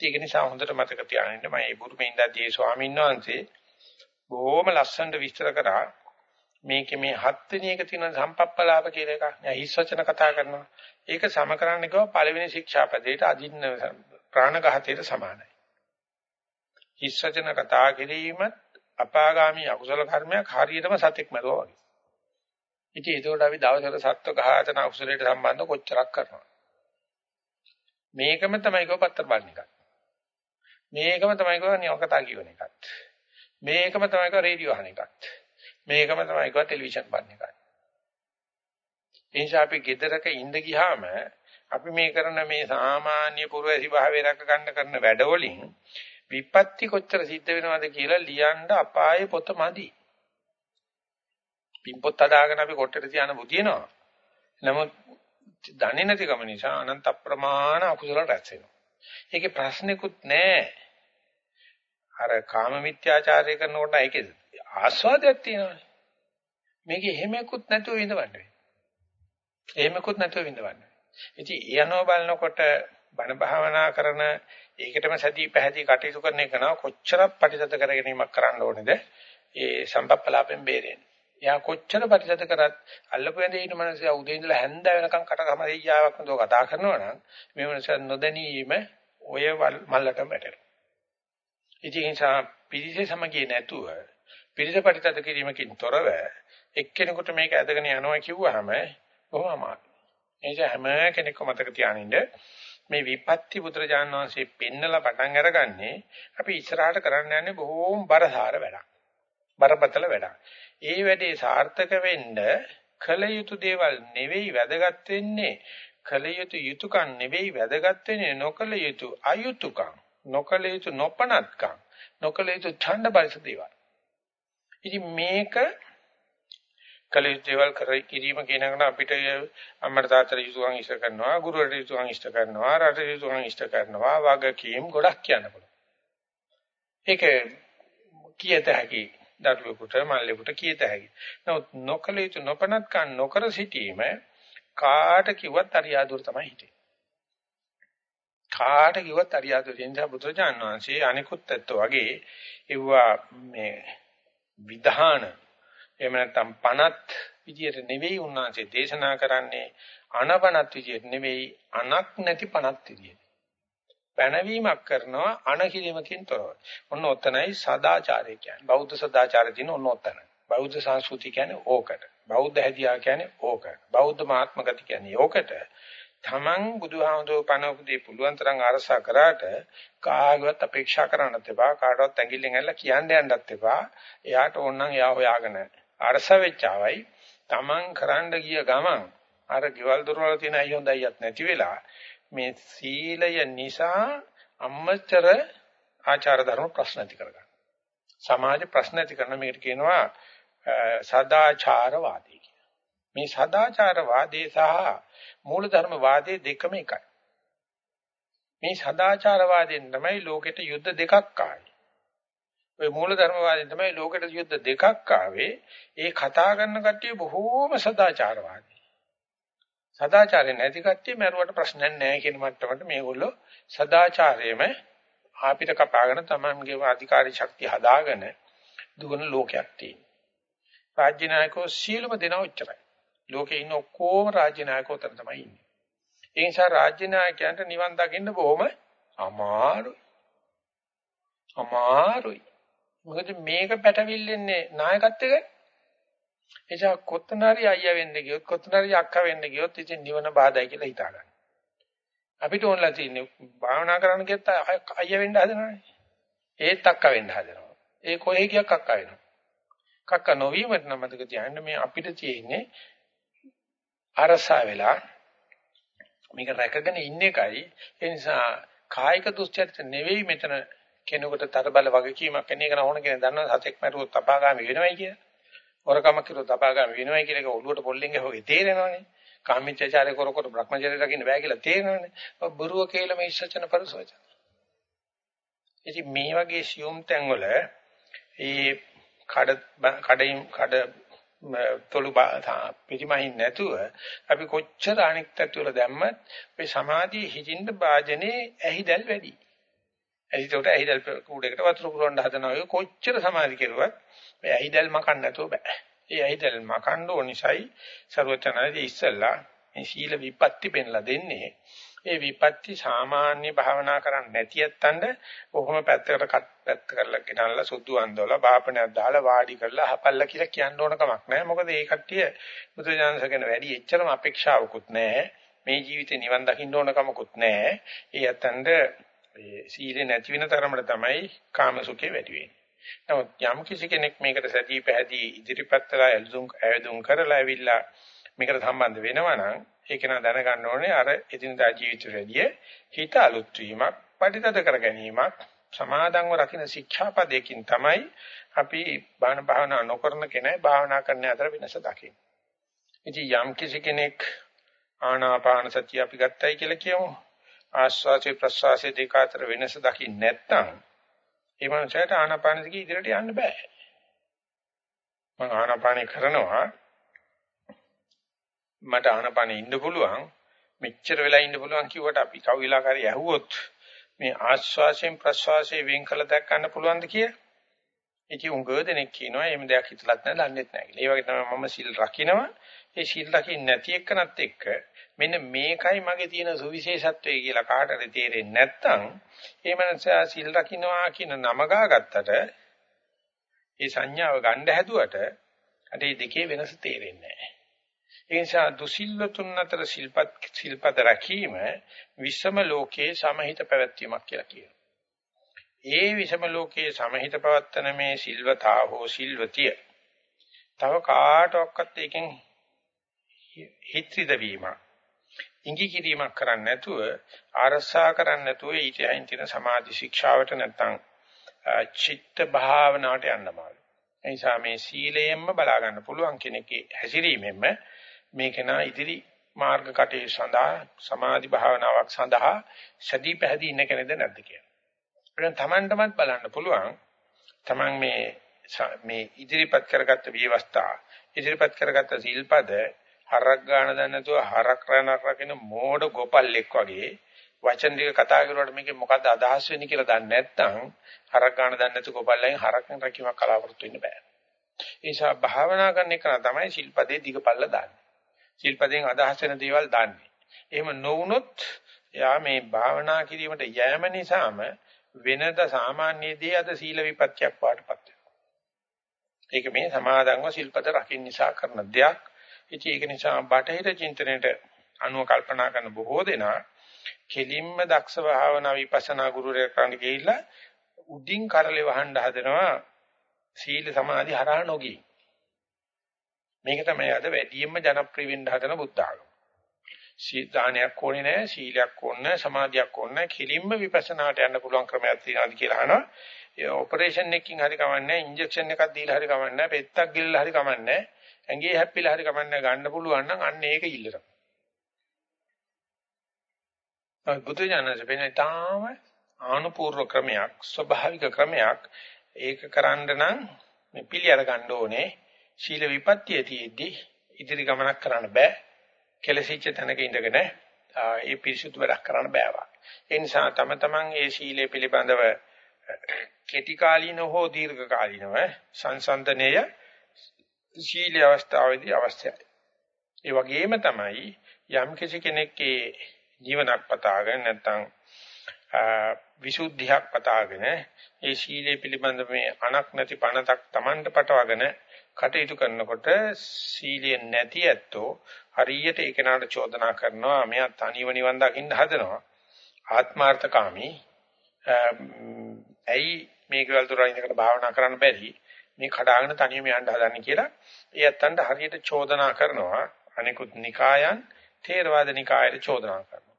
ඒක නිසා හොඳට මතක තියාගන්න මම මේ බුරුමේ ඉඳදී ස්වාමීන් වහන්සේ බොහොම ලස්සනට විස්තර කරා මේකේ මේ හත්වෙනි එක තියෙන සම්පප්පලාප කියලා එකක් නෑ හිස් වචන කතා කරනවා. ඒක සම කරන්න ගියව පළවෙනි ශික්ෂාපදයට අදින්න ප්‍රාණඝාතයට සමානයි. හිස් වචන කතා කිරීමත් අපාගාමී අකුසල කර්මයක් හරියටම සත්‍යක් මරුවා වගේ. ඉතින් ඒකෝට අපි දවසකට සත්ව ඝාතන අකුසලයට සම්බන්ධ කොච්චරක් කරනවා. මේකම තමයි කව පත්‍ර බලන එකත්. මේකම තමයි කව නියකතා කියවන එකත්. මේකම තමයි කව රේඩියෝ අහන එකත්. මේකම තමයි කව ටෙලිවිෂන් බලන එකත්. එනිසා අපි ගෙදරක ඉඳ ගියාම අපි මේ කරන මේ සාමාන්‍ය පුරවැසි භාවයේ රැක ගන්න කරන වැඩවලින් විපත්ති කොච්චර සිද්ධ වෙනවද කියලා ලියන්න අපායේ පොත මදි. පින්පොත් හදාගෙන අපි කොට්ටේට තියන බුදිනවා. නමුත් දන්නේ නැතිකම නිසා අනන්ත අප්‍රමාණ අකුසල රැස් වෙනවා. ඒකේ ප්‍රශ්නෙකුත් නැහැ. අර කාම මිත්‍යාචාරය කරනකොට ඒකේ ආස්වාදයක් තියෙනවානේ. මේකේ එහෙමකුත් නැතුව විඳවන්නේ. එහෙමකුත් නැතුව විඳවන්නේ. ඉතින් යනෝ බලනකොට බණ භාවනා කරන ඒකටම සැදී පැහැදී කටයුතු කරන එක නා කොච්චරක් ප්‍රතිසත කරගැනීමක් කරන්න ඕනේද? ඒ සම්පප්පලාපෙන් බේරෙන්න. එයා කොච්චර ප්‍රතිසත කරත් අල්ලපු ඇඳේ ඉන්න මනසයා උදේ ඉඳලා හැන්ද වෙනකන් කට කමරියාවක් නේද කතා කරනවා නම් මේ මනසයා නොදැනීම ඔය මල්ලටම වැටෙනවා. ඉතින් ඒ නිසා පිරිසේ සමගිය නැතුව පිරිස ප්‍රතිසත කිරීමකින් තොරව එක්කෙනෙකුට මේක ඇදගෙන යනවා කිව්වහම බොහොම අමාරුයි. ඒ නිසා හැම කෙනෙක්ම මතක තියානින්න මේ විපත්ති පුත්‍රජාන විශ්ේ පෙන්නලා පටන් අරගන්නේ අපි ඉස්සරහට කරන්න යන්නේ බොහෝම බරසාර වැඩක්. බරපතල වැඩක්. ඒ වැඩේ සාර්ථක වෙන්න කල යුතු දේවල් නෙවෙයි වැදගත් වෙන්නේ කල යුතු යුතුයකම් නෙවෙයි වැදගත් වෙන්නේ නොකල යුතු අයුතුයකම් නොකල යුතු නොපනත්කම් නොකල යුතු ඡණ්ඩ බරිස දේවල්. ඉතින් මේක කලිත දේවල් කරයි කිරීම කියනකට අපිට අම්මට තාත්තට යුතුයන් ඉෂ්ට කරනවා ගුරුවරට යුතුයන් ඉෂ්ට කරනවා රටට යුතුයන් ඉෂ්ට කරනවා වගකීම් ගොඩක් කියන්න පුළුවන්. ඒක කීයත හැකි දරුවෙකුට මල්ලෙකුට කීයත හැකි. නමුත් නොකල යුතු නොපනත්කම් නොකර සිටීම කාට කිව්වත් අරියාදුර තමයි හිතේ. කාට කිව්වත් අරියාදුර නිසා බුදුරජාන් වහන්සේ අනිකුත් ඇත්ත වගේ ඒවා මේ විධාන එහෙම නැත්නම් පනත් විදියට නෙවෙයි උන්වහන්සේ දේශනා කරන්නේ අනපනත් විදියට නෙවෙයි අනක් නැති පනත් විදියට. පැනවීමක් කරනවා අනකිරීමකින් තොරව. ඔන්න ඔතනයි සදාචාරය කියන්නේ. බෞද්ධ සදාචාරය දින ඔන්න ඔතන. බෞද්ධ සංස්කෘතිය කියන්නේ ඕකට. බෞද්ධ හැදියා කියන්නේ ඕකට. බෞද්ධ මාත්මගති කියන්නේ ඕකට. තමන් බුදුහාමුදුරුවෝ පනෝපදී පුළුවන් තරම් අරසා කරාට කාගවත් අපේක්ෂා කරන්නත් එපා කාටවත් ඇඟිල්ලෙන් ඇල්ල කියන්න යන්නත් එපා එයාට ඕනනම් එයා හොයාගෙන අරස වෙච්චවයි Taman කරන්න ගිය ගමන් අර ගෙවල් දොරවල් තියෙන අය හොඳයියත් නැති වෙලා මේ සීලය නිසා අම්මතර ආචාර ධර්ම ප්‍රශ්න ඇති කරගන්න. සමාජ ප්‍රශ්න ඇති කරන මේකට කියනවා සදාචාරවාදී කියලා. මේ සදාචාරවාදී සහ මූලධර්මවාදී දෙකම එකයි. මේ සදාචාරවාදයෙන් තමයි ලෝකෙට යුද්ධ දෙකක් ආවේ. ওই මූලධර්මවාදයෙන් තමයි ලෝකෙට යුද්ධ දෙකක් ආවේ. ඒ කතා කරන කට්ටිය බොහෝම සදාචාරවාදී. සදාචාරය නැති කට්ටිය මරුවට ප්‍රශ්නයක් නැහැ කියන මට්ටමට මේගොල්ලෝ සදාචාරයේම ආපිට කපාගෙන තමන්ගේ අධිකාරී ශක්තිය හදාගෙන දුවන ලෝකයක් තියෙනවා. රාජ්‍ය නායකෝ සීලම දෙනා උච්චරයි. ලෝකේ ඉන්න ඔක්කොම රාජ්‍ය නායකෝ උතර තමයි ඉන්නේ. ඒ නිසා රාජ්‍ය නායකයන්ට නිවන් දකින්න බොහොම අමාරුයි. අමාරුයි. මොකද මේක පැටවිල්ලෙන්නේ නායකත්වයක. එනිසා කොත්තනරි අයියා වෙන්න ගියොත් කොත්තනරි අක්කා වෙන්න ගියොත් ඉතින් නිවන බාධායි කියලා හිතා ගන්න. අපිට ඕනලා තියෙන්නේ භාවනා කරන්න කියත් අයියා වෙන්න හදනවනේ. ඒත් අක්කා වෙන්න හදනවා. ඒ කොහේ ගියක් අක්කා වෙනවා. කක්ක නොවීමට නම් මතක තියාගන්න මේ අපිට තියෙන්නේ අරසා වෙලා මේක රැකගෙන ඉන්න එකයි ඒ නිසා කායික දුස්චරිත නෙවෙයි මෙතන කෙනෙකුට තරබල වගකීමක් එන එක නෝන කෙනෙක් දන්නවා සතෙක් මරුවොත් අපාගාමී වෙනවයි කියලා. හොරකම කිරුවොත් අපාගාමී වෙනවයි කියලා ඒක ඔළුවට පොල්ලෙන් ගහුවේ තේරෙනවනේ. කාමීත්‍යචාරය කර කර භ්‍රමචර්ය දකින්න බෑ කියලා තේරෙනවනේ. බොරුව කියලා මේ ඉස්සචන පරිසවචන. ඉතින් මේ වගේ සියුම් තැන්වල ඒ කඩ කඩින් කඩ තොළු පිටිමහින් නැතුව අපි කොච්චර අනික් තත්ත්ව වල දැම්මත් මේ සමාධියේ හිතින්ද වාජනේ ඇහිදල් වැඩි. එතකොට ඇහිදල් කූඩේකට වතුර පුරවන්න හදනවා ඔය කොච්චර සමාධි කෙරුවත් මේ ඇහිදල් මකන්න නැතුව බෑ. ඒ ඇහිදල් මකන්න ඕනිසයි ਸਰවචනදී ඉස්සල්ලා මේ සීල විපatti පෙන්ලා දෙන්නේ. ඒ විපatti සාමාන්‍ය භාවනා කරන්නේ නැති යත්තන්ට කොහොම පැත්තකට කත් පැත්ත කරලා ගෙනල්ලා සුදු අන්දවලා බාපණයක් දාලා වාඩි කරලා අහපල්ලා කියලා කියන්න ඕන කමක් නැහැ. මොකද ඒ කට්ටිය බුදුජානසගෙන වැඩි එච්චරම අපේක්ෂාවකුත් නැහැ. මේ ජීවිතේ නිවන් දකින්න ඕන කමකුත් නැහැ. ඒ යත්තන්ට ඒ සීලේ නැති වෙන තරමට තමයි කාමසුඛේ වැඩි වෙන්නේ. නමුත් යම් කිසි කෙනෙක් මේකට සැදී පැහැදී ඉදිරිපත් කරලා එල්දුම් ඇයදුම් කරලා ඇවිල්ලා මේකට සම්බන්ධ වෙනවා නම් ඒක නා දැනගන්න ඕනේ අර එදිනදා ජීවිතයේදී හිත අලුත් වීමක්, පරිතද කර ගැනීමක්, සමාදන්ව රකින්න ශික්ෂාපදයකින් තමයි අපි බාහන භාවනා නොකරන කෙනා භාවනා කරන අතර වෙනස දකින්නේ. ඉතින් යම් කිසි කෙනෙක් ආනාපාන සතිය අපි ගත්තයි කියලා කියමු. ආස්වාසේ ප්‍රස්වාසේ දෙක අතර වෙනස දකින්න නැත්නම් ඒ මනුස්සයාට ආනාපාන දිගේ ඉදිරියට යන්න බෑ. මම ආනාපානේ කරනවා මට ආනාපානේ ඉන්න පුළුවන් මෙච්චර වෙලා ඉන්න පුළුවන් කිව්වට අපි කව විලාකාරී ඇහුවොත් මේ ආස්වාසයෙන් ප්‍රස්වාසයෙන් වෙන් කළ දැක්කන්න පුළුවන්ද කියලා? ඉතින් උංගව දෙනෙක් කියනවා එහෙම දෙයක් හිතලත් නැහැ දන්නෙත් නැහැ කියලා. ඒ වගේ තමයි මම සිල් රකින්නවා. ඒ සිල් රකින්න නැති එක්කනත් එක්ක මෙන්න මේකයි මගේ තියෙන සුවිශේෂත්වය කියලා කාටද තේරෙන්නේ නැත්නම් ඒ මනසා සිල් රකින්නවා කියන නම ගාගත්තට ඒ සංඥාව ගන්න හැදුවට අර මේ දෙකේ වෙනස තේරෙන්නේ නැහැ. ඒ නිසා දුසිල්වතුන් අතර සිල්පත් සිල්පද රැකීම විසම ලෝකයේ සමහිත පැවැත්වීමක් කියලා කියනවා. ඒ විසම ලෝකයේ සමහිත පවත්තන මේ සිල්වතා හෝ සිල්වතිය තව කාටවත් එකෙන් හිත්‍රිද වීමක් ඉඟි කිරීමක් කරන්නේ නැතුව ආරසා කරන්නේ නැතුව ඊට අයින් තියෙන සමාධි ශික්ෂාවට නැත්තම් චිත්ත භාවනාවට යන්නමාලු. ඒ නිසා මේ සීලයෙන්ම බලා ගන්න පුළුවන් කෙනෙක්ගේ හැසිරීමෙන්ම මේක නා ඉදිරි මාර්ග කටයුතු සඳහා සමාධි භාවනාවක් සඳහා සදී පැහැදී ඉන්න කෙනෙක්ද නැද්ද කියලා. එහෙනම් Tamanටමත් බලන්න පුළුවන්. Taman මේ මේ ඉදිරිපත් කරගත්ත විවස්ථා ඉදිරිපත් කරගත්ත සීල්පද හරක් ගන්න දන්නේ නැතුව හරක් රනක් රකින්න මෝඩ ගොපල්ලෙක් වගේ වචන ටික කතා කරුවාට මේකේ මොකද්ද අදහස් වෙන්නේ කියලා දන්නේ නැත්නම් හරක් ගන්න දන්නේ නැතුව ගොපල්ලෙන් හරක්ෙන් රකීමක් කලාවෘත්තු වෙන්න බෑ. ඒ නිසා භාවනා කරන එක තමයි ශිල්පදේ දිගපල්ල දාන්නේ. ශිල්පදෙන් අදහස් වෙන දේවල් දාන්නේ. එහෙම නොවුනොත් යා මේ භාවනා කිරීමට යෑම නිසාම වෙනද සාමාන්‍යදී අද සීල විපත්‍යක් වාටපත් වෙනවා. ඒක මේ සමාදන්ව ශිල්පද රකින්න නිසා කරන දෙයක්. ඉතින් ඒක නිසා බටහිර චින්තනයේට අනුව කල්පනා කරන බොහෝ දෙනා කෙලින්ම දක්ෂ භාවනා විපස්සනා ගුරුවරයෙක් කරන්න ගිහිල්ලා උඩින් කරලේ වහන්න හදනවා සීල සමාධි හරහා නොගී. මේක තමයි අද වැඩියෙන්ම ජනප්‍රිය වෙන්න හදන බුද්ධ ආගම. සීදානයක් ඕනේ නැහැ, සීලයක් ඕනේ නැහැ, සමාධියක් ඕනේ නැහැ. කෙලින්ම විපස්සනාට යන්න පුළුවන් ක්‍රමයක් තියෙනවාද කියලා අහනවා. ඒ ඔපරේෂන් එකකින් හරි කමන්නේ, ඉන්ජෙක්ෂන් එකක් දීලා හරි කමන්නේ, පෙත්තක් ගිල්ලලා හරි කමන්නේ. ඇඟේ හැප්පිලා හරි කමන්නේ ගන්න පුළුවන් නම් අන්න ඒක ඉල්ලනවා. බුදු දානස වෙන්නේ තාම ආනුපූර්ව ක්‍රමයක් ස්වභාවික ක්‍රමයක්. ඒක කරන්න නම් මේ පිළියර ගන්න ඕනේ. ශීල විපත්‍යයේදී ඉදිරි ගමනක් කරන්න බෑ. කෙලසිච්ච තැනක ඉඳගෙන ඒ පිරිසුදු වැඩක් කරන්න බෑවා ඒ නිසා තම තමන් ඒ ශීලයේ පිළිබඳව කෙටි කාලීන හෝ දීර්ඝ කාලීනව සංසන්දනය සීල අවස්ථාවේදී අවශ්‍යයි. ඒ වගේම තමයි යම් කෙනෙක්ගේ ජීවනක් පතාගෙන නැත්නම් විසුද්ධියක් පතාගෙන ඒ සීලය පිළිබඳ මේ අනක් නැති පණතක් Tamanට පටවගෙන කටයුතු කරනකොට සීලය නැති ඇත්තෝ හරියට ඒ කෙනාට චෝදනා කරනවා මෙයා තනිව නිවන් දකින්න හදනවා. ආත්මార్థකාමී. ඇයි මේක වලතර ඉඳකට භාවනා කරන්න බැරි? මේ කඩාගෙන තනියම යන්න හදන්නේ කියලා ඒ ඇත්තන්ට හරියට චෝදනා කරනවා අනිකුත් නිකායන් තේරවාද නිකායට චෝදනා කරනවා.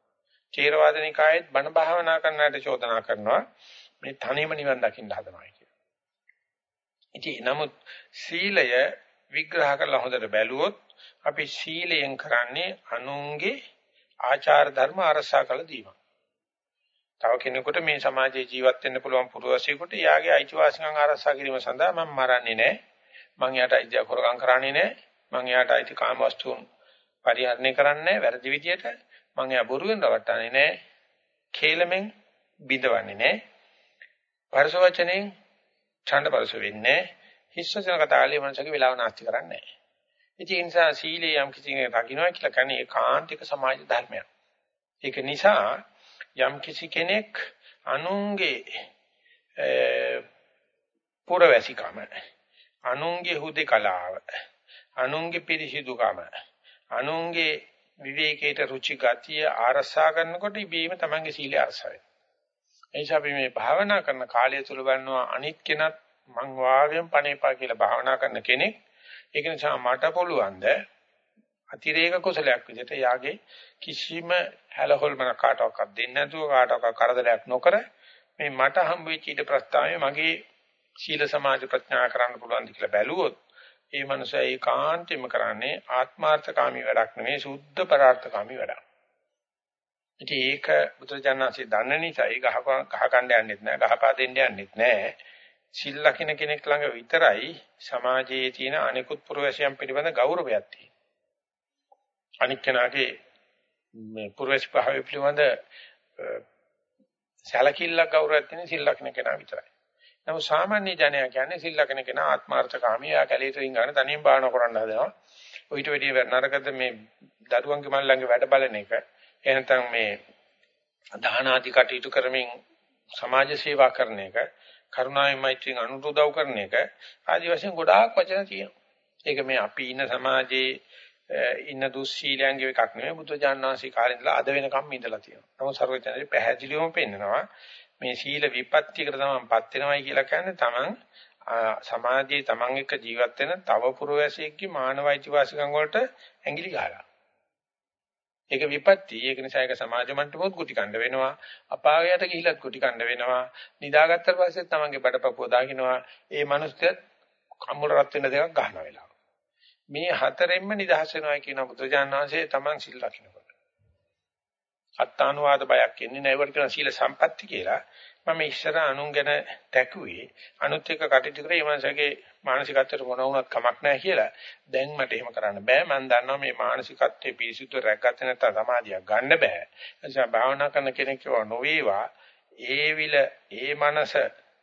තේරවාද නිකායෙත් බණ භාවනා කරන්නට චෝදනා කරනවා. මේ තනියම නිවන් දකින්න හදනවා කියලා. ඉතින් නමුත් සීලය විග්‍රහ කරලා හොඳට බැලුවොත් අපි සීලයෙන් කරන්නේ අනුන්ගේ ආචාර ධර්ම අරසා කළ දීම. තව කෙනෙකුට මේ සමාජයේ ජීවත් වෙන්න පුළුවන් පුරවැසියෙකුට යාගේ අයිතිවාසිකම් ආරක්ෂා කිරීම සඳහා මම මරන්නේ නැහැ. මං යාට අයිතිය කරගම් කරන්නේ නැහැ. මං යාට අයිති කාමවස්තුන් පරිහරණය කරන්නේ වැරදි විදියට. මං යා බොරුවෙන් රවට්ටන්නේ නැහැ. කේලමෙන් බිඳවන්නේ නැහැ. පරස වචනෙන් ඡණ්ඩ පරස වෙන්නේ හිස්සසන කතාලේ මනසගේ වෙලාව නාස්ති කරන්නේ නැහැ. ඉතින් ඒ නිසා සීලේ යම් කිසි කෙනෙක් රකින්නවා කියලා කියන්නේ ඒකාන්තික සමාජ ධර්මයක්. ඒක නිසා යම් කිසි කෙනෙක් අනුන්ගේ පුරවැසිකම අනුන්ගේ හුදේකලාව අනුන්ගේ පිරිසිදුකම අනුන්ගේ විවේකයට රුචි ගතිය ආරසා කරනකොට ඉබේම තමන්ගේ සීලය අරසයි. එනිසා අපි මේ භාවනා කරන කාලය තුල බලනවා අනිත් කෙනත් මං වාගෙන් පණේපා කියලා භාවනා කරන කෙනෙක් ඒක නිසා මට පුළුවන්ද අතිරේක කුසලයක් විදිහට යාගේ කිසිම හැලහොල්මන කාටවත් දෙන්නේ නැතුව කාටවත් කරදරයක් නොකර මේ මට හම්බ වෙච්ච ඊට ප්‍රස්තාවය මගේ සීල සමාධි ප්‍රඥා කරන්න පුළුවන් ද කියලා බැලුවොත් ඒ මනුස්සයා ඒකාන්තෙම කරන්නේ ආත්මార్థකාමී වැඩක් නෙමෙයි සුද්ධ පරාර්ථකාමී වැඩක්. ඉතින් ඒක බුදුරජාණන්සේ දන්න නිසා ඒ ගහ ගහ කණ්ඩ යන්නෙත් නෑ ගහපා දෙන්න යන්නෙත් නෑ. සිල් ලකින කෙනෙක් ළඟ විතරයි සමාජයේ තියෙන අනිකුත් පුරවැසියන් පිළිබඳ ගෞරවයක් තියෙන්නේ. අනික් කෙනාගේ මේ පුරවැසි භාවය පිළිබඳ සැලකිල්ලක් ගෞරවයක් තියෙන සිල්ලක්න කෙනා විතරයි. නමුත් සාමාන්‍ය ජනයා කියන්නේ සිල්ලක්න කෙනා ආත්මార్థකාමී යා කැලේට රින්ගන තනියෙන් බාහන කරන්න හදනවා. ඊට වැඩිය නරකද මේ දරුවන්ගේ මල්ලන්ගේ වැඩ බලන එක. එහෙනම් මේ දාන ආදී කටයුතු කරමින් සමාජ සේවා කරන එක, කරුණාවෙන් මෛත්‍රියෙන් අනුරුදව කරන එක ආදී වශයෙන් ගොඩාක් වචන තියෙනවා. ඒක මේ අපි ඉන්න සමාජයේ ඉන්න දුස්සීලයන්ගේ එකක් නෙවෙයි බුදුජානනාංශී කාලේ ඉඳලා අද වෙනකම් ඉඳලා තියෙනවා. නමුත් සර්වඥාදී පැහැදිලිවම පෙන්නනවා මේ සීල විපත්තියකට තමන්පත් වෙනවයි කියලා කියන්නේ තමන් සමාජයේ තමන් එක්ක ජීවත් වෙන තව පුරවැසියෙක්ගේ මානවයිති වාසිකම් වලට ඇඟිලි ගහලා. ඒක විපත්ති. ඒක නිසා ඒක සමාජ මට්ටමොත් කුටි කණ්ඩ වෙනවා. අපායයට ගිහිලත් කුටි කණ්ඩ වෙනවා. නිදාගත්තට පස්සේ තමන්ගේ බඩපපුව දාගිනවා. ඒ මනුස්සයත් කම්මුල රත් වෙන දෙකක් ගන්න වෙලාව. මේ හතරෙන්ම නිදහස් වෙනවා කියන බුදුජානක වහන්සේ තමන් සිල් රකින්නකොට. අත්තානුවාද බයක් එන්නේ නැහැ. ඒවට කියන සීල සම්පatti කියලා. මම ඉස්සර අනුන් ගැන තැකුවේ අනුත් එක්ක කටයුතු කරේ මනසගේ මානසිකත්වයට මොන වුණත් කමක් නැහැ කියලා. දැන් මට එහෙම කරන්න බෑ. මම දන්නවා මේ මානසිකත්වයේ පිරිසිදු රැකගත්තේ නැත්නම් සමාධියක් ගන්න බෑ. ඒ නිසා භාවනා කරන කෙනෙක් ඒවා නොවේවා. ඒ විල, ඒ මනස,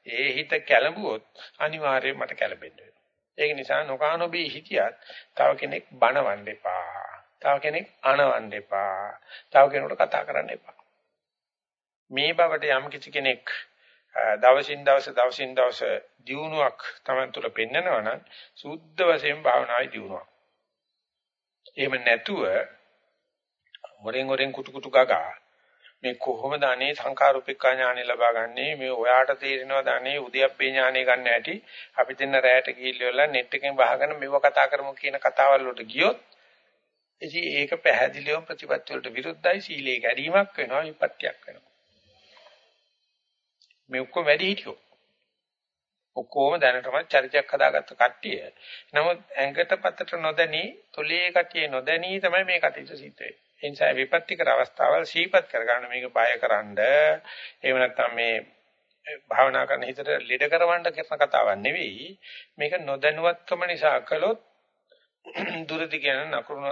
ඒ හිත කැළඹුවොත් අනිවාර්යයෙන් මට කැළඹෙන්න වෙනවා. ඒක නිසා නොකානොබී හිටියත් තව කෙනෙක් බනවන්න එපා. තව කෙනෙක් අනවන්න එපා. තව කෙනෙකුට කතා කරන්න එපා. මේ බවට යම් කිසි කෙනෙක් දවසින් දවස දවසින් දවස දියුණුවක් Taman තුල පෙන්නනවා නම් සුද්ධ වශයෙන් භාවනායි දියුණුවක්. එහෙම නැතුව මොරෙන් මොරෙන් කුටු කුටු ගගා මේ කොහොමද අනේ සංඛාරූපිකා ඥානෙ ලබා ගන්නෙ මේ ඔයාට තේරෙනවද අනේ උද්‍යප්පේ ඥානෙ ගන්න ඇති අපි දෙන්න රැයට ගිහිල්ලා නෙට් එකෙන් වහගෙන මෙව කතා කරමු කියන කතාවල් වලට ගියොත් ඉතින් ඒක පැහැදිලිවම ප්‍රතිපත්ති වලට විරුද්ධයි සීලේ කැඩීමක් වෙනවා විපත්‍යක් වෙනවා මේ ඔක්කොම වැඩි හිටියෝ. ඔක්කොම දැනටමත් චරිතයක් හදාගත්ත කට්ටිය. නමුත් ඇඟට පතට නොදැනී, තොලේ කටියේ නොදැනී තමයි මේ කටයුතු සිද්ධ වෙන්නේ. ඒ නිසා විපත්තිකර අවස්ථාවල් සීපත් කරගන්න මේක බයකරනද එහෙම නැත්නම් මේ භාවනා කරන හිතට ලෙඩ කරවන්න කරන කතාවක් නෙවෙයි. මේක නොදැනුවත්කම නිසා කළොත් දුරදි කියන නකුරු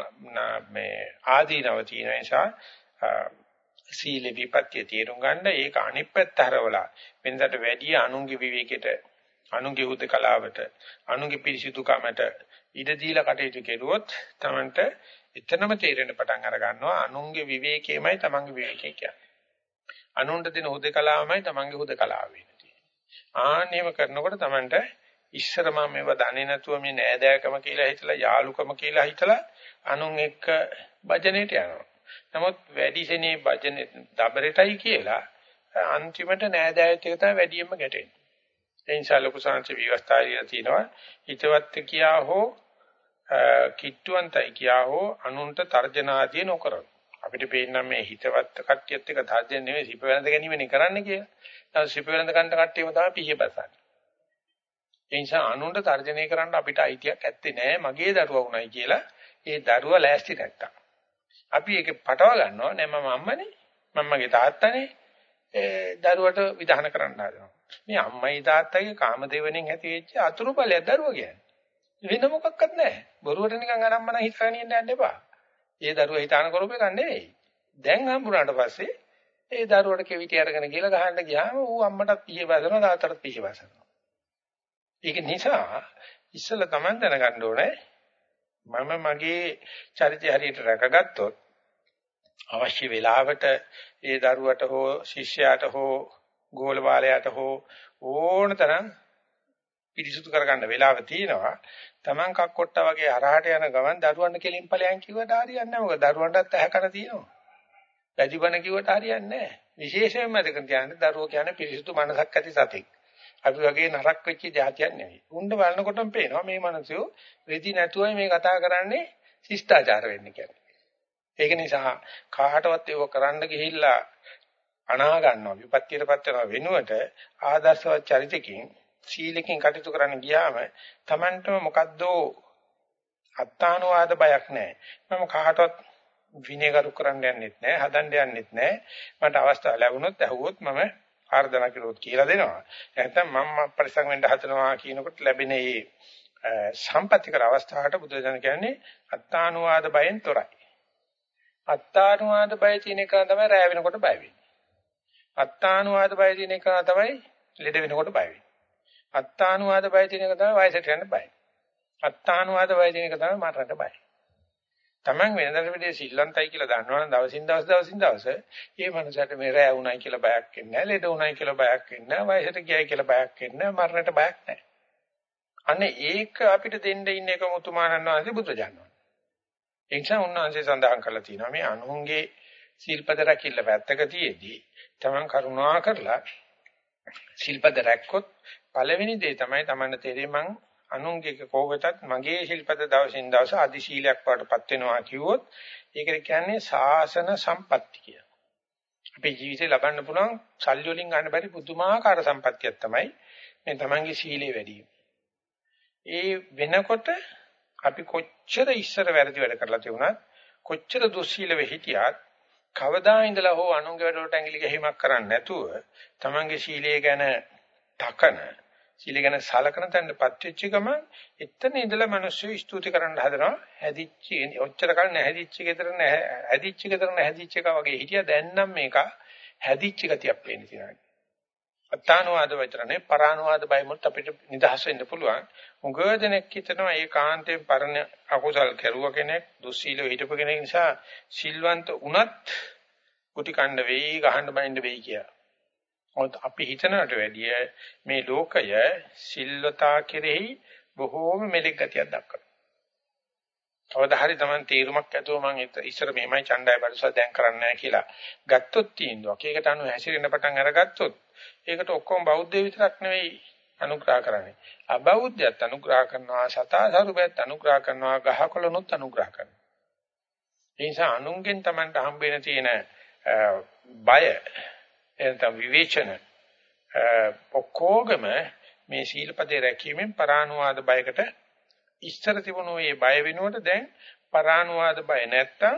මේ ආදීනව තියෙන නිසා සීල විපත්‍ය තේරුම් ගන්න ඒක අනිත් පැත්ත හරවලා වෙනදට වැඩි අනුන්ගේ විවේකයට අනුන්ගේ උද කලාවට අනුන්ගේ පිරිසිදුකමට ඉඩ දීලා කටයුතු කෙරුවොත් Tamanට එතනම තේරෙන්න පටන් අර ගන්නවා අනුන්ගේ විවේකයමයි Tamanගේ විවේකය කියන්නේ. අනුන්ට දෙන උද කලාවමයි Tamanගේ උද කලාව වෙන්නේ. ආන්නේම කරනකොට Tamanට ඉස්සර මම මේව දන්නේ නැතුව මේ නෑදෑකම කියලා හිතලා යාලුකම කියලා හිතලා අනුන් එක්ක භජනෙට යනවා. නමුත් වැඩිසෙනේ වචන දබරටයි කියලා අන්තිමට නෑදෑයත් එක තමයි වැඩියෙන්ම ගැටෙන්නේ. ඒ නිසා ලොකු සංච විවස්ථාරිය තියෙනවා හිතවත් කියා හෝ කිට්ටුවන්තයි කියා හෝ අනුන්ට තර්ජනාදී නොකරන. අපිට පේන්න මේ හිතවත් කට්ටියත් එක්ක තර්ජන නෙවෙයි සිප වෙනද ගැනීමනේ කරන්න කියලා. දැන් සිප වෙනද ගන්න කට්ටියම තමයි පිහිපසන්නේ. ඒ නිසා අනුන්ට තර්ජනය කරන්න අපිට අයිතියක් ඇත්තේ නෑ මගේ දරුවා උණයි කියලා. ඒ දරුවා ලෑස්ති නැත්තම්. අපි ඒක පටව ගන්නවා නෑ මම අම්මනේ මම්මගේ තාත්තනේ ඒ දරුවට විධාන කරන්න හදනවා. මේ අම්මයි තාත්තගේ කාමදේවණෙන් ඇති වෙච්ච අතුරු බලයක් දරුවා කියන්නේ. වෙන මොකක්වත් නැහැ. බොරුවට නිකන් අරම්මන හිතාගෙන ඉන්න යන්න එපා. ඒ දරුවා හිතාන කරපේ ගන්න නෙවෙයි. දැන් හම්බුනාට පස්සේ ඒ දරුවට කෙවිටි අරගෙන ගිහලා ගහන්න ගියාම ඌ අම්මටත් පිහි බසනවා තාත්තටත් පිහි බසනවා. ඒක නිසා ඉස්සෙල්ලා Taman දැනගන්න ඕනේ මම මගේ චරිතය හරියට රැකගත්තොත් අවශ්‍ය වෙලාවට ඒ දරුවට හෝ ශිෂ්‍යයාට හෝ ගෝල බාලයාට හෝ ඕන තරම් පිරිසුදු කරගන්න වෙලාව තියෙනවා. Taman කක්කොට්ට වගේ හරහට යන ගමන් දරුවන්ට කෙලින් ඵලයන් කිව්වට හරියන්නේ නැහැ. මොකද දරුවන්ටත් ඇහැකන තියෙනවා. වැඩිපණ කිව්වට හරියන්නේ නැහැ. විශේෂයෙන්ම මතක තියාගන්න දරුවෝ කියන්නේ පිරිසුදු මනසක් ඇති සතෙක්. අපි වගේ නරක වෙච්ච જાතියක් නෙවෙයි. උණ්ඩ බලනකොටම පේනවා මේ මිනිස්සු රෙදි නැතුවයි මේ කතා කරන්නේ ශිෂ්ටාචාර වෙන්න කියන්නේ. ඒක නිසා කාටවත් ඒව කරන්න ගිහිල්ලා අනා ගන්නවා විපත්තියටපත් වෙනවා වෙනුවට ආදර්ශවත් චරිතකින් සීලකින් කටයුතු කරන්න ගියාම Tamanටම මොකද්ද අත්තානුවාද බයක් නැහැ. මම කාටවත් විනයගරු කරන්න යන්නෙත් නැහැ, හදන්න යන්නෙත් නැහැ. මට අවස්ථාව ලැබුණොත් ඇහුවොත් මම ආර්දනා කළොත් කියලා දෙනවා. නැත්නම් මම පරිසං වෙන්න හදනවා කියනකොට ලැබෙන මේ සම්පත්‍තිකර අවස්ථාවට බුදුදහම කියන්නේ අත්තානුවාද බයෙන් තොරයි. අත්තානුවාද බය තියෙන එක තමයි රැ වෙනකොට බය වෙන්නේ. අත්තානුවාද බය තියෙන එක තමයි ලෙඩ වෙනකොට බය වෙන්නේ. අත්තානුවාද බය තියෙන එක තමයි වයසට යන්න බය. අත්තානුවාද බය තියෙන එක තමයි මරණට බය. Taman වෙනදට විදිහේ සිල්ලන්තයි කියලා දන්නවනම් දවසින් දවස දවසින් දවස මේ මනසට මේ රැ උණයි කියලා බයක් එන්නේ නැහැ. ලෙඩ උණයි කියලා බයක් එන්නේ නැහැ. වයසට ගියයි කියලා බයක් එන්නේ නැහැ. මරණයට බයක් නැහැ. අනේ ඒක අපිට දෙන්න ඉන්න එක මුතුමානන් වහන්සේ බුදුජානක. ඒ නිසා උන්වහන්සේ සඳහන් කරලා තියෙනවා මේ අනුන්ගේ සිල්පද රැකිල්ල පැත්තක තියේදී තමන් කරුණා කරලා සිල්පද රැක්කොත් පළවෙනි දේ තමයි තමන්න තේරෙන්නේ මං අනුන්ගේ කෝවෙතත් මගේ ශිල්පද දවසින් දවස අදි ශීලයක් වඩටපත් වෙනවා කිව්වොත් ඒකට කියන්නේ සාසන සම්පatti කියලා. අපේ ජීවිතේ ලබන්න පුළුවන් සල්ලි වලින් ගන්න බැරි පුදුමාකාර සම්පත්තියක් තමයි මේ තමන්ගේ සීලය වැඩි ඒ වෙනකොට අපි කොච්චර ඉස්සර වැරදි වැඩ කරලා තිබුණත් කොච්චර දුස්සීලව හිටියත් කවදා ඉඳලා හෝ අනුන්ගේ වැඩවලට ඇඟිලි ගැහිමක් කරන්නේ නැතුව තමන්ගේ සීලය ගැන තකන සීල ගැන සලකන තැනටපත් වෙච්ච ගම එතන ඉඳලා මිනිස්සු ස්තුති කරන්න හදනවා හැදිච්ච ඔච්චර කල් නැහැදිච්ච ගෙදර නැහැ හැදිච්ච ගෙදර නැහැදිච්ච එක වගේ හිටියා දැන් නම් මේක හැදිච්ච ගතියක් පේන්න තියෙනවා අත්තානුවාද වචරනේ පරානුවාද බයමුත් අපිට නිදහස් වෙන්න පුළුවන්. උගව දෙනෙක් හිතනවා ඒ කාන්තේ පරණ අකුසල් කෙරුව කෙනෙක් දුස්සීලව හිටපු කෙනෙක් නිසා සිල්වන්ත වුණත් කුටි කණ්ඩ වෙයි ගහන්න බයින්ද වෙයි කියලා. මොකද අපි හිතනකට වැඩිය මේ ලෝකය සිල්වතා කෙරෙහි බොහෝම මෙලෙක් ගතියක් දක්වනවා. කවදා හරි Taman තීරුමක් ඇතුව මම ඉස්සර මෙහෙමයි ඡණ්ඩය පරිසද දැන් කරන්නේ නැහැ කියලා ගත්තොත් තීන්දුවක්. ඒකට අනුව හැසිරෙන්න පටන් අරගත්තොත් ඒකට ඔක්කොම බෞද්ධ විතරක් නෙවෙයි අනුග්‍රහ කරන්නේ. අබෞද්ධයත් අනුග්‍රහ කරනවා, සතාසරුපයත් අනුග්‍රහ කරනවා, ගහකොළනොත් අනුග්‍රහ කරනවා. ඒ නිසා අනුන්ගෙන් Tamanට හම්බ වෙන තියෙන බය එතන විවේචන ඔක්කොගම මේ සීලපදේ රැකීමෙන් පරානුවාද බයකට ඉස්තර තිබුණු මේ බය වෙනුවට දැන් පරානුවාද බය නැත්තම්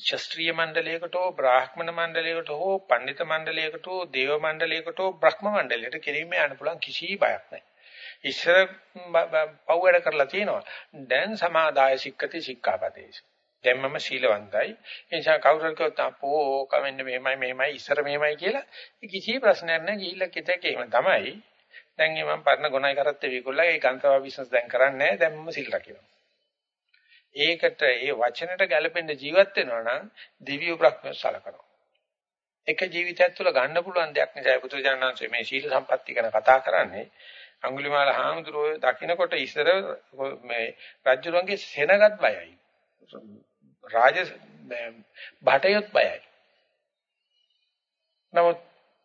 ශාස්ත්‍රීය මණ්ඩලයකට හෝ බ්‍රාහ්මණ මණ්ඩලයකට හෝ පඬිත මණ්ඩලයකට හෝ දේව මණ්ඩලයකට හෝ බ්‍රහ්ම මණ්ඩලයකට කෙරීමේ යන්න පුළුවන් කිසි බයක් නැහැ. ඉස්සර පව් වැඩ කරලා තියෙනවා. දැන් සමාදාය සික්කති සික්ඛාපදේශ. දැන් මම සීලවන්තයි. ඒ නිසා කවුරුහරි කිව්වොත් අපෝ කවෙන්න මෙහෙමයි මෙහෙමයි ඉස්සර මෙහෙමයි කියලා කිසි ප්‍රශ්නයක් නැහැ. ගිහිල්ලා කිතක එහෙම තමයි. දැන් මම පරණ ගුණයි කරත් විකුල්ලා ඒ කාන්තාව බිස්නස් දැන් කරන්නේ නැහැ. දැන් මම සිල් රකිනවා. ඒකට ඒ වචනට ගැලපෙන්න ජීවත් වෙනවා නම් දිව්‍ය බ්‍රහ්ම සලකනවා. එක ජීවිතයක් තුළ ගන්න පුළුවන් දෙයක් නිසා පුදුජානන්සේ මේ සීල සම්පatti ගැන කතා කරන්නේ අඟුලිමාල හාමුදුරුවෝ දකින්නකොට ඉස්සර මේ රජුරන්ගේ සෙනගත් බයයි. රාජ බටයොත් බයයි. නමුත්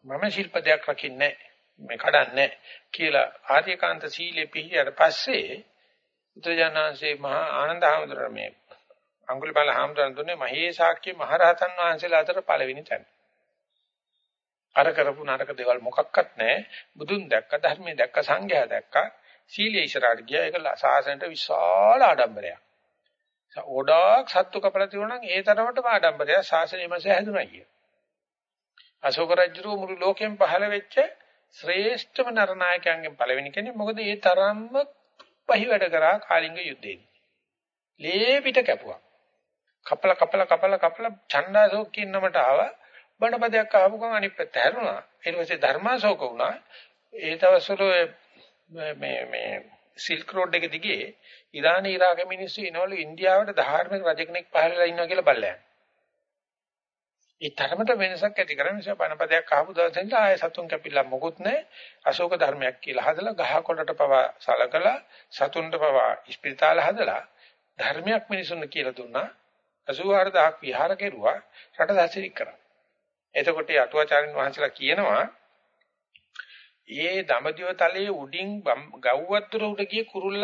මම ශිල්පදයක් රකින්නේ මේ කඩන්නේ කියලා ආර්යකාන්ත සීලෙ පිළියට පස්සේ බුදුජානන්සේ මහා ආනන්ද හාමුදුරුවෝ මේ අඟුලිමාල හාමුදුරුවෝ දුන්නේ මහේසාක්‍ය මහරහතන් වහන්සේලා අතර පළවෙනි තැන. අර කරපු නරක දේවල් මොකක්වත් නැහැ. බුදුන් දැක්ක ධර්මයේ දැක්ක සංඝයා දැක්ක සීලයේ ඉස්සරහට ගියා. ඒක සාසනයට විශාල ආඩම්බරයක්. ඕඩාක් සත්තු කපලා තියුණා නම් ඒ තරමටම ආඩම්බරයක් සාසනය මාස හැදුනා කිය. අශෝක රජු මුළු ලෝකෙම පහළ වෙච්ච ශ්‍රේෂ්ඨම නරනායකයන්ගෙන් පළවෙනි කෙනෙක්. මොකද ඒ තරම්ම පහි වැඩ කරා කාලිංග යුද්ධේදී. ලේ පිට කැපුවා. කපල කපල කපල කපල ඡණ්ඩාසෝක කියනමට ආවා. බණපදයක් ආපු ගමන් අනිත් පැත්ත හැරුණා. ඊට පස්සේ ධර්මාශෝක වුණා. ඒ දවස්වල මේ මේ සිල්ක් රෝඩ් එක දිගේ ඉරාන ඉරාක මිනිස්සු එනවලු ඉන්දියාවට ධාර්මික රජ කෙනෙක් පහළලා ඉන්නවා කියලා බලයන්. ඒ තරමට වෙනසක් ඇති කරන නිසා බණපදයක් අහපු දවසේ ඉඳලා ආය සතුන් කැපිලා මොකුත් නැහැ. අශෝක ධර්මයක් කියලා හදලා ගහ කොටට පවා සලකලා සතුන්ට පවා ස්පිරිතාල හදලා ධර්මයක් මිනිසුන්ට කියලා දුන්නා. 84000ක් විහාර කෙරුවා රට දැසිරික් කරා. එතකොට අටුවාචාරින් වහන්සේලා කියනවා ඒ දඹදිව තලයේ උඩින් ගව්වත්තර උඩ ගිය කුරුල්ල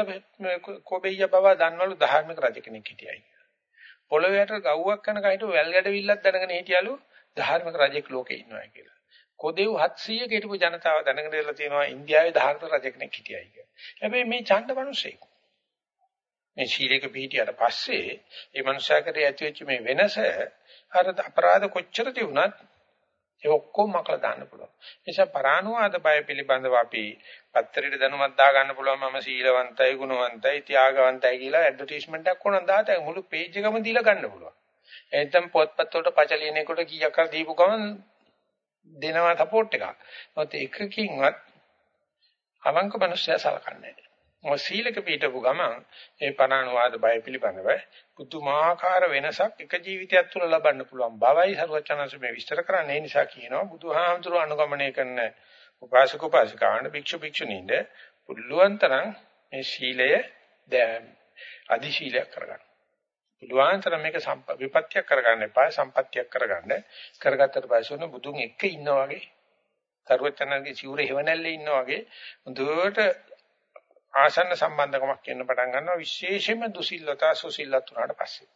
කොබෙయ్య බව දන්නවලු ධාර්මික රජ කෙනෙක් හිටියයි. පොළොවේට ගව්වක් කරන කයිට වැල් ගැඩවිල්ලක් දැනගෙන හිටියලු ධාර්මික රජෙක් ලෝකේ ඉන්නවා කියලා. කොදෙව් 700 ක හිටපු ජනතාව දැනගෙන ඉඳලා තියෙනවා ඉන්දියාවේ ධාර්මික රජ කෙනෙක් හිටියයි කියලා. හැබැයි මේ ඡන්ද මිනිස්සෙක්. මේ ශීලයක පිළිටියට පස්සේ මේ මනුෂ්‍යයා කරේ ඇතිවෙච්ච මේ වෙනස අර අපරාධ කොච්චර තිබුණත් ඒ ඔක්කොම මකලා දාන්න පුළුවන්. ඒ නිසා පරානුවාද බය පිළිබඳව අපි පත්තරේට දැනුමක් දා ගන්න පුළුවන් මම සීලවන්තයි, ගුණවන්තයි, ත්‍යාගවන්තයි කියලා ඇඩ්වර්ටයිස්මන්ට් එකක් කොනක් දාතයි මුළු පේජ් එකම දීලා ගන්න පුළුවන්. එතෙන් පොත්පත් වලට පචලිනේකට කීයක් කර දීපු ගමන් දෙනවා සපෝට් එකක්. මොකද එකකින්වත් අවංක මනුස්සයා සලකන්නේ නැහැ. මොකද සීලක පිටපු ගමන් ඒ පණානුවාද බය පිළිබඳව පුදුමාකාර වෙනසක් එක ජීවිතයක් තුළ ලබන්න පුළුවන් බවයි සරුවචනංශ මේ විස්තර කරන්නේ. ඒ නිසා කියනවා බුදුහාමුදුරුවෝ අනුගමනය කරන උපාසක උපාසිකාවන්ට භික්ෂු භික්ෂුණීන්ද පුළුවන් තරම් මේ සීලය අදි ශීලයක් කරගන්න. පුළුවන් තරම් මේක විපත්‍යක් කරගන්න එපා සම්පත්‍යක් කරගන්න. කරගත්තට පස්සේ බුදුන් එක්ක ඉන්නා වගේ සරුවචනන්ගේ සිවුර හේවණල්ලේ ඉන්නා වගේ හොඳට ආසන්න සම්බන්ධකමක් එන්න පටන් ගන්නවා විශේෂයෙන්ම දුසිල්ලතා සුසිල්ලත් උනාට පස්සේ.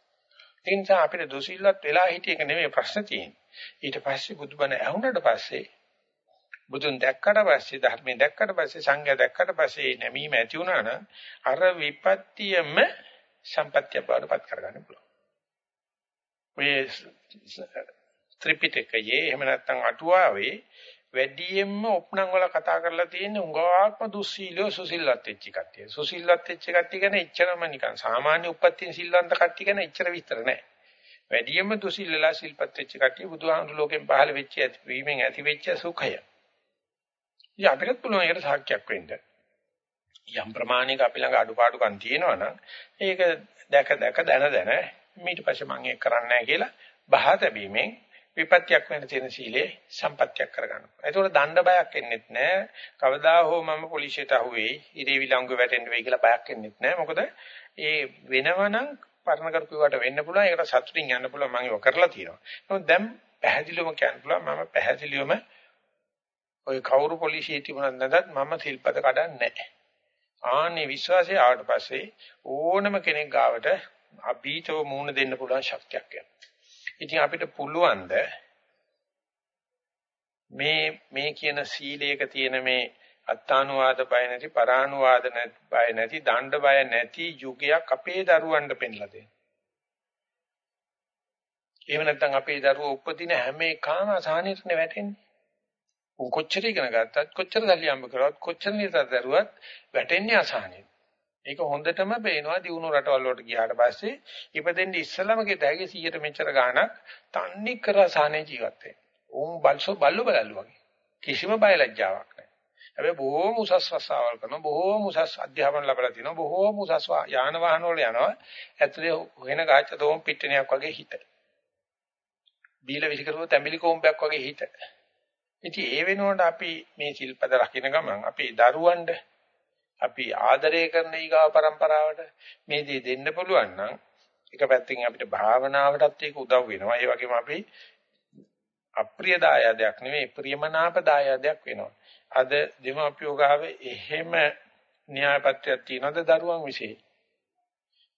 ඒ නිසා අපිට දුසිල්ලත් වෙලා හිටිය එක නෙමෙයි ප්‍රශ්න තියෙන්නේ. ඊට පස්සේ බුදුබණ ඇහුනට පස්සේ බුදුන් දැක්කට පස්සේ ධර්මයෙන් දැක්කට පස්සේ සංඝයා දැක්කට පස්සේ නැමීම ඇති වුණා නම් අර විපත්තියම සම්පත්‍ය බවටපත් කරගන්න පුළුවන්. මේ ත්‍රිපිටකයේ එහෙම නැත්නම් අටුවාවේ වැඩියෙන්ම ඔප්නම් වල කතා කරලා තියෙන උඟාක්ම දුස්සීලෝ සුසිල්වත් වෙච්ච කට්ටිය. සුසිල්වත් වෙච්ච කට්ටිය ගැන එච්චරම නිකන් සාමාන්‍ය උපත්තින සිල්වන්ත කට්ටිය ගැන එච්චර විස්තර නැහැ. වැඩියෙන්ම දුසිල්ලලා සිල්පත් වෙච්ච කට්ටිය බුදුහාමුදුරු ලෝකෙන් පහළ වෙච්ච ඇති වීමෙන් ඇති වෙච්ච සුඛය. ඉතින් අපිටත් පුළුවන් ඒකට සාක්ෂියක් වෙන්න. යම් ප්‍රමාණයක අපි ළඟ අඩුපාඩුකම් තියෙනවා නම් ඒක දැක දැක දන දන ඊට පස්සේ මම ඒක කරන්නේ නැහැ කියලා බහ තැබීමෙන් විපත්‍යක් වෙන තියෙන සීලේ සම්පත්‍යක් කරගන්නවා. ඒතකොට දණ්ඩ බයක් එන්නෙත් නැහැ. කවදා හෝ මම පොලිසියට අහුවෙයි, ඉරේ විලංගු වැටෙන්න වෙයි කියලා බයක් එන්නෙත් නැහැ. මොකද ඒ වෙනවනම් පරණ කරපුවාට වෙන්න පුළුවන්. ඒකට සතුටින් යන්න පුළුවන් මම ඒක කරලා තියෙනවා. නමුත් දැන් පැහැදිලිවම කියන්න පුළුවන් මම පැහැදිලිවම ඔය කවුරු පොලිසිය තිබුණත් නැදත් මම සිල්පද කඩන්නේ නැහැ. ආන්නේ විශ්වාසය ආවට පස්සේ ඕනම කෙනෙක් ගාවට අභීතව මූණ දෙන්න පුළුවන් ශක්තියක් යනවා. ඉතින් අපිට පුළුවන් මේ මේ කියන සීලයක තියෙන මේ අත්තානුවාද බය නැති පරානුවාද නැති බය නැති දණ්ඩ බය නැති යුගයක් අපේ දරුවන්ට පෙන්ලා දෙන්න. එහෙම නැත්නම් අපේ දරුවෝ උපදින හැම එකම අසහනෙටනේ වැටෙන්නේ. උන් කොච්චර ඉගෙන ගත්තත් කොච්චර සල්ලි අම්බ කරවත් කොච්චර නිරත දරුවත් වැටෙන්නේ අසහනෙට. ඒක හොඳටම පේනවා දිනු රටවල් වලට ගියාට පස්සේ ඉපදෙන්න ඉස්සලම කිත හැකි 100ට මෙච්චර ගාණක් තන්නේ කර සානේ ජීවත් වෙන්නේ. උන් බල්සෝ බල්ලු බලල්ලු වගේ. කිසිම බයලජ්ජාවක් නැහැ. හැබැයි බොහෝම උසස් රසාවල් කරනවා බොහෝම උසස් අධ්‍යාපන ලැබලා තිනවා බොහෝම උසස් යාන වාහන වල යනවා. ඇතුලේ වෙන ගාච්ඡ තෝම් පිටණයක් වගේ හිත. බීල විසිකරුව තැඹිලි කොම්බයක් වගේ හිත. ඉතින් ඒ වෙනුවට අපි මේ සිල්පද රකින්න ගමන් අපේ දරුවන්ට අපි ආදරය කරන ඊගාව પરම්පරාවට මේ දේ දෙන්න පුළුවන් නම් එක පැත්තකින් අපිට භාවනාවටත් ඒක උදව් වෙනවා. ඒ වගේම අපි අප්‍රිය දායදයක් නෙවෙයි ප්‍රියමනාප දායදයක් වෙනවා. අද දෙමාපියෝ ගාව එහෙම න්‍යායපත්‍යක් තියනද දරුවන් විශ්ේ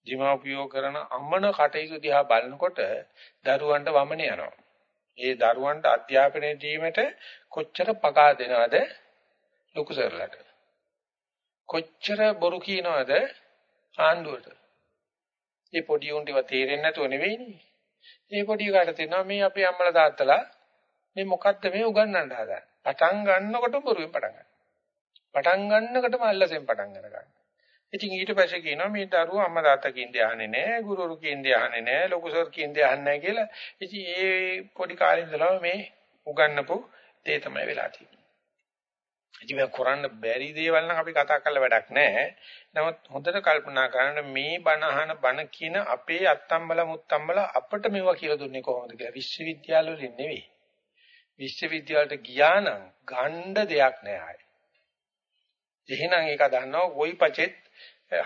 දීමාපියෝ කරන අමන කටයුතු දිහා බලනකොට දරුවන්ට වමන යනවා. ඒ දරුවන්ට අධ්‍යාපනය දීමට කොච්චර පකා දෙනවද ලොකු සර්ලට. කොච්චර බොරු කියනවද ආණ්ඩුවට. ඒ පොඩි උන්ට ඒවා තේරෙන්නේ නැතුව නෙවෙයිනේ. ඒ පොඩි කාට තේනවා මේ අපේ අම්මලා තාත්තලා මේ මොකද්ද මේ උගන්වන්න හදන්නේ. පටන් ගන්නකොට බොරුවෙන් පටන් ගන්නවා. පටන් ගන්නකොටම අල්ලසෙන් පටන් ගන්නවා. ඉතින් ඊට පස්සේ කියනවා මේ දරුවා අම්මා තාත්තා කියන්නේ අහන්නේ නැහැ, ගුරුවරු කියන්නේ අහන්නේ නැහැ, ලොකු සර් කියන්නේ අහන්නේ නැහැ කියලා. ඉතින් ඒ පොඩි කාලේ ඉඳලා මේ උගන්නපු දේ තමයි වෙලා තියෙන්නේ. ඉතින් මේ කරන්න බැරි දේවල් නම් අපි කතා කරලා වැඩක් නැහැ. නමුත් හොඳට කල්පනා කරන්න මේ බණ අහන බණ කියන අපේ අත්තම්බල මුත්තම්බල අපිට මේවා කියලා දුන්නේ කොහොමද කියලා විශ්වවිද්‍යාල වලින් නෙවෙයි. විශ්වවිද්‍යාලට ගියා නම් ගණ්ඩ දෙයක් නැහැ. එහෙනම් ඒක දන්නවා කොයි පචෙත්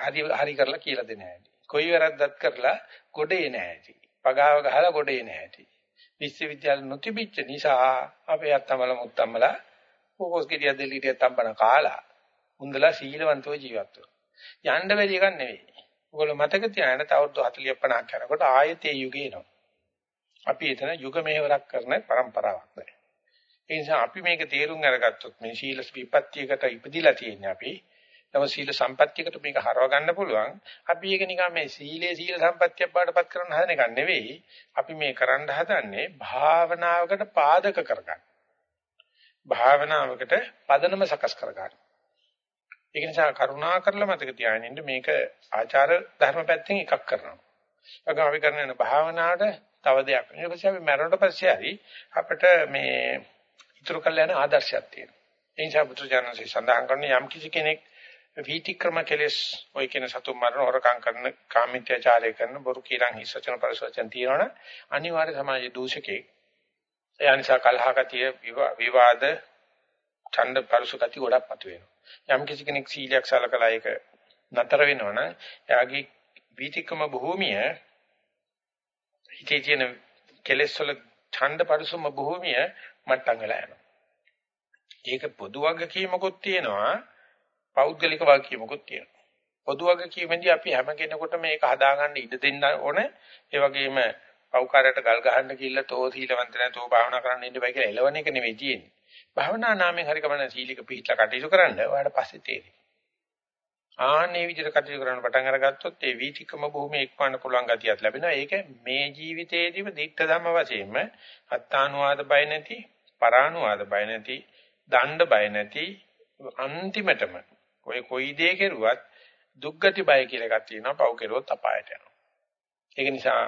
හරි හරි කරලා කියලා දෙන්නේ නැහැ. කොයි වැරද්දක් කරලා ගොඩේ නැහැ. පගාව ගහලා ගොඩේ නැහැ. විශ්වවිද්‍යාල නොතිබිච්ච නිසා අපේ අත්තමල මුත්තමල කොකස් ගෙඩිය දෙලිටිය තම්බන කාලා හුඳලා සීලවන්තව ජීවත් වෙනවා. යන්න බැරි එකක් නෙවෙයි. ඔයගොල්ලෝ මතක තියාගන්න තව 40 50ක් යනකොට ආයෙත් ඒ යුගය එනවා. අපි එතන යුග මෙහෙවරක් කරන પરම්පරාවක් නෑ. ඒ නිසා අපි මේක තේරුම් අරගත්තොත් මේ සීල විපත්තියකට ඉපදිලා තියෙන්නේ අපි නම සීල සම්පත්තියකට මේක හරව ගන්න පුළුවන්. අපි ඒක නිකන් මේ සීලේ සීල සම්පත්තියක් බාටපත් කරන්න හදන එක නෙවෙයි. අපි මේ කරන්න හදන්නේ භාවනාවකට පාදක කරගන්න. භාවනාවකට පදනම සකස් කරගන්න. ඒක නිසා කරුණා කරලා මතක තියාගන්න මේක ආචාර ධර්ම පැත්තෙන් එකක් කරනවා. ඒක අපි කරන යන භාවනාවට තව දෙයක්. ඊට පස්සේ අපි මරණයට පස්සේ හරි අපිට මේ ඉතුරු කළ යන ආදර්ශයක් තියෙනවා. ඒ නිසා බුදුජානසී සඳහන් කරන යම් කිසි කෙනෙක් වීතික්‍රම කෙලස් ඔය කියන සතුන් මරණ හොරකම් කරන කාමීත්‍යචාරය කරන බොරු කීරන් හිස්සචන පරිසවචන තියෙනවනේ අනිවාර්ය සමාජ දූෂකේ ඒ නිසා කලහකතිය විවාද ඡන්ද පරිසුකති ගොඩක් මතුවෙනවා යම් කිසි කෙනෙක් සීලයක් සලකලා ඒක නතර වෙනවනම් එයාගේ වීතික්‍රම භූමිය හිතේ තියෙන කෙලස් වල ඡන්ද පරිසුම භූමිය මට්ටම් වෙලා යනවා ඒක පොදු වගකීමකුත් තියෙනවා පෞද්ගලික වාක්‍යමකුත් තියෙනවා. පොදු වගකීමෙන්දී අපි හැම කෙනෙකුටම මේක හදාගන්න ඉඩ දෙන්න ඕනේ. ඒ වගේම පෞකාරයට ගල් ගහන්න කිල්ල තෝ සීලවන්ත නැතෝ භාවනා කරන්න ඉන්න බෑ කියලා එළවණ එක නෙවෙයි තියෙන්නේ. භාවනා නාමයෙන් හරි කමන සීලික පිළිట్లా කටයුතු කරන්න ඔයාලට පස්සේ තේරෙයි. ආන්නේ විදිහට කටයුතු කරන්න පටන් අරගත්තොත් ඒ වීතිකම භූමිය එක්වන්න පුළුවන් ගතියක් ලැබෙනවා. ඒක මේ ජීවිතයේදීම දික්ක ධම්ම වශයෙන්ම අත්තානුවාද බය නැති, පරානුවාද බය නැති, දණ්ඩ බය නැති අන්තිමටම ඔය කොයි දේ කෙරුවත් දුක්ගති බය කියලා එකක් තියෙනවා. පව් කෙරුවොත් අපායට යනවා. ඒක නිසා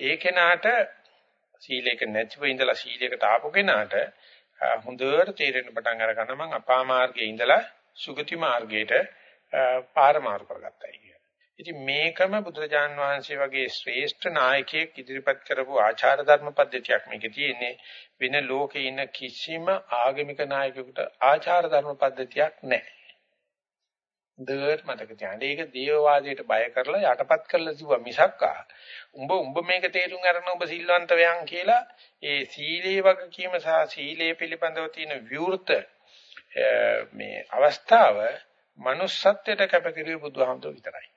ඒ කෙනාට සීලයක නැතිව ඉඳලා සීලයකට ආපු කෙනාට හොඳට තේරෙන්න පටන් අර ගන්න මම අපා මාර්ගයේ ඉඳලා සුගති මාර්ගයට පාර මාරු කරගත්තයි කියන. ඉතින් මේකම බුදුරජාන් වහන්සේ වගේ ශ්‍රේෂ්ඨ නායකයෙක් ඉදිරිපත් කරපු ආචාර ධර්ම පද්ධතියක් මේකේ තියෙන්නේ වෙන ලෝකේ ඉන්න කිසිම ආගමික නායකයෙකුට ආචාර ධර්ම පද්ධතියක් නැහැ. දෙර් මතක තියාගන්න. ඒක දේවවාදයට බය කරලා යටපත් කරලා කිව්වා මිසක්කා. උඹ උඹ මේක තේරුම් අරගෙන උඹ සිල්වන්ත වෙයන් කියලා ඒ සීලේ වගකීම සහ සීලේ පිළිබඳව තියෙන විවෘත මේ අවස්ථාව manussත්වයට කැපකිරුවේ බුදුහාමුදුරුවෝ විතරයි.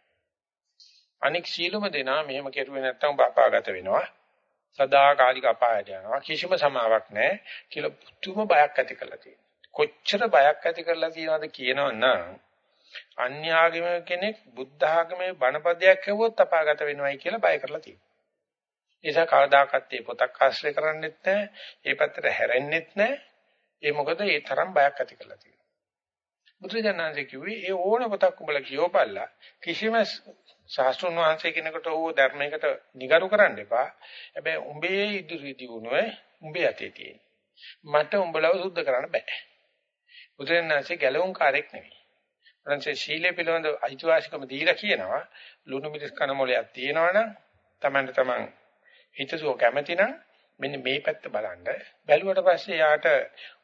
අනික් සීලම දෙනා මෙහෙම කෙරුවේ නැත්නම් ඔබ අපාගත වෙනවා. සදාකාලික අපායට යනවා. කිසිම සමාවක් නැහැ කියලා පුදුම බයක් ඇති කරලා තියෙනවා. කොච්චර බයක් ඇති කරලා තියෙනවද කියනවනම් අන්‍යාගම කෙනෙක් බුද්ධ ආගමේ බණපදයක් ඇහුවොත් අපාගත වෙනවයි කියලා බය කරලා තියෙනවා. ඒ නිසා කවදාකවත් මේ පොතක් ආශ්‍රය කරන්නෙත් නැහැ. ඒ පැත්තට හැරෙන්නෙත් නැහැ. ඒ මොකද ඒ තරම් බයක් ඇති කරලා තියෙනවා. බුදුජානනාංශ කිව්වේ ඒ ඕන පොතක් උඹලා කියවපල්ලා කිසිම ශාස්ත්‍රුන් වහන්සේ කෙනෙකුට ඕ ධර්මයකට නිගරු කරන්න එපා. හැබැයි උඹේ ඉදිරි දියුණුවේ උඹේ අතේ තියෙන. මට උඹලව සුද්ධ කරන්න බෑ. බුදුරජාණන්සේ ගැලවුම් කාර්යයක් නෙවෙයි. රංශේ ශීලයේ පිළිබඳ අයිතිවාසිකම දීලා කියනවා. ලුණු මිරිස් කන මොලයක් තියෙනවනම් Tamanට Taman හිතසුව කැමැතිනම් මෙන්න මේ පැත්ත බලන්න. බැලුවට පස්සේ යාට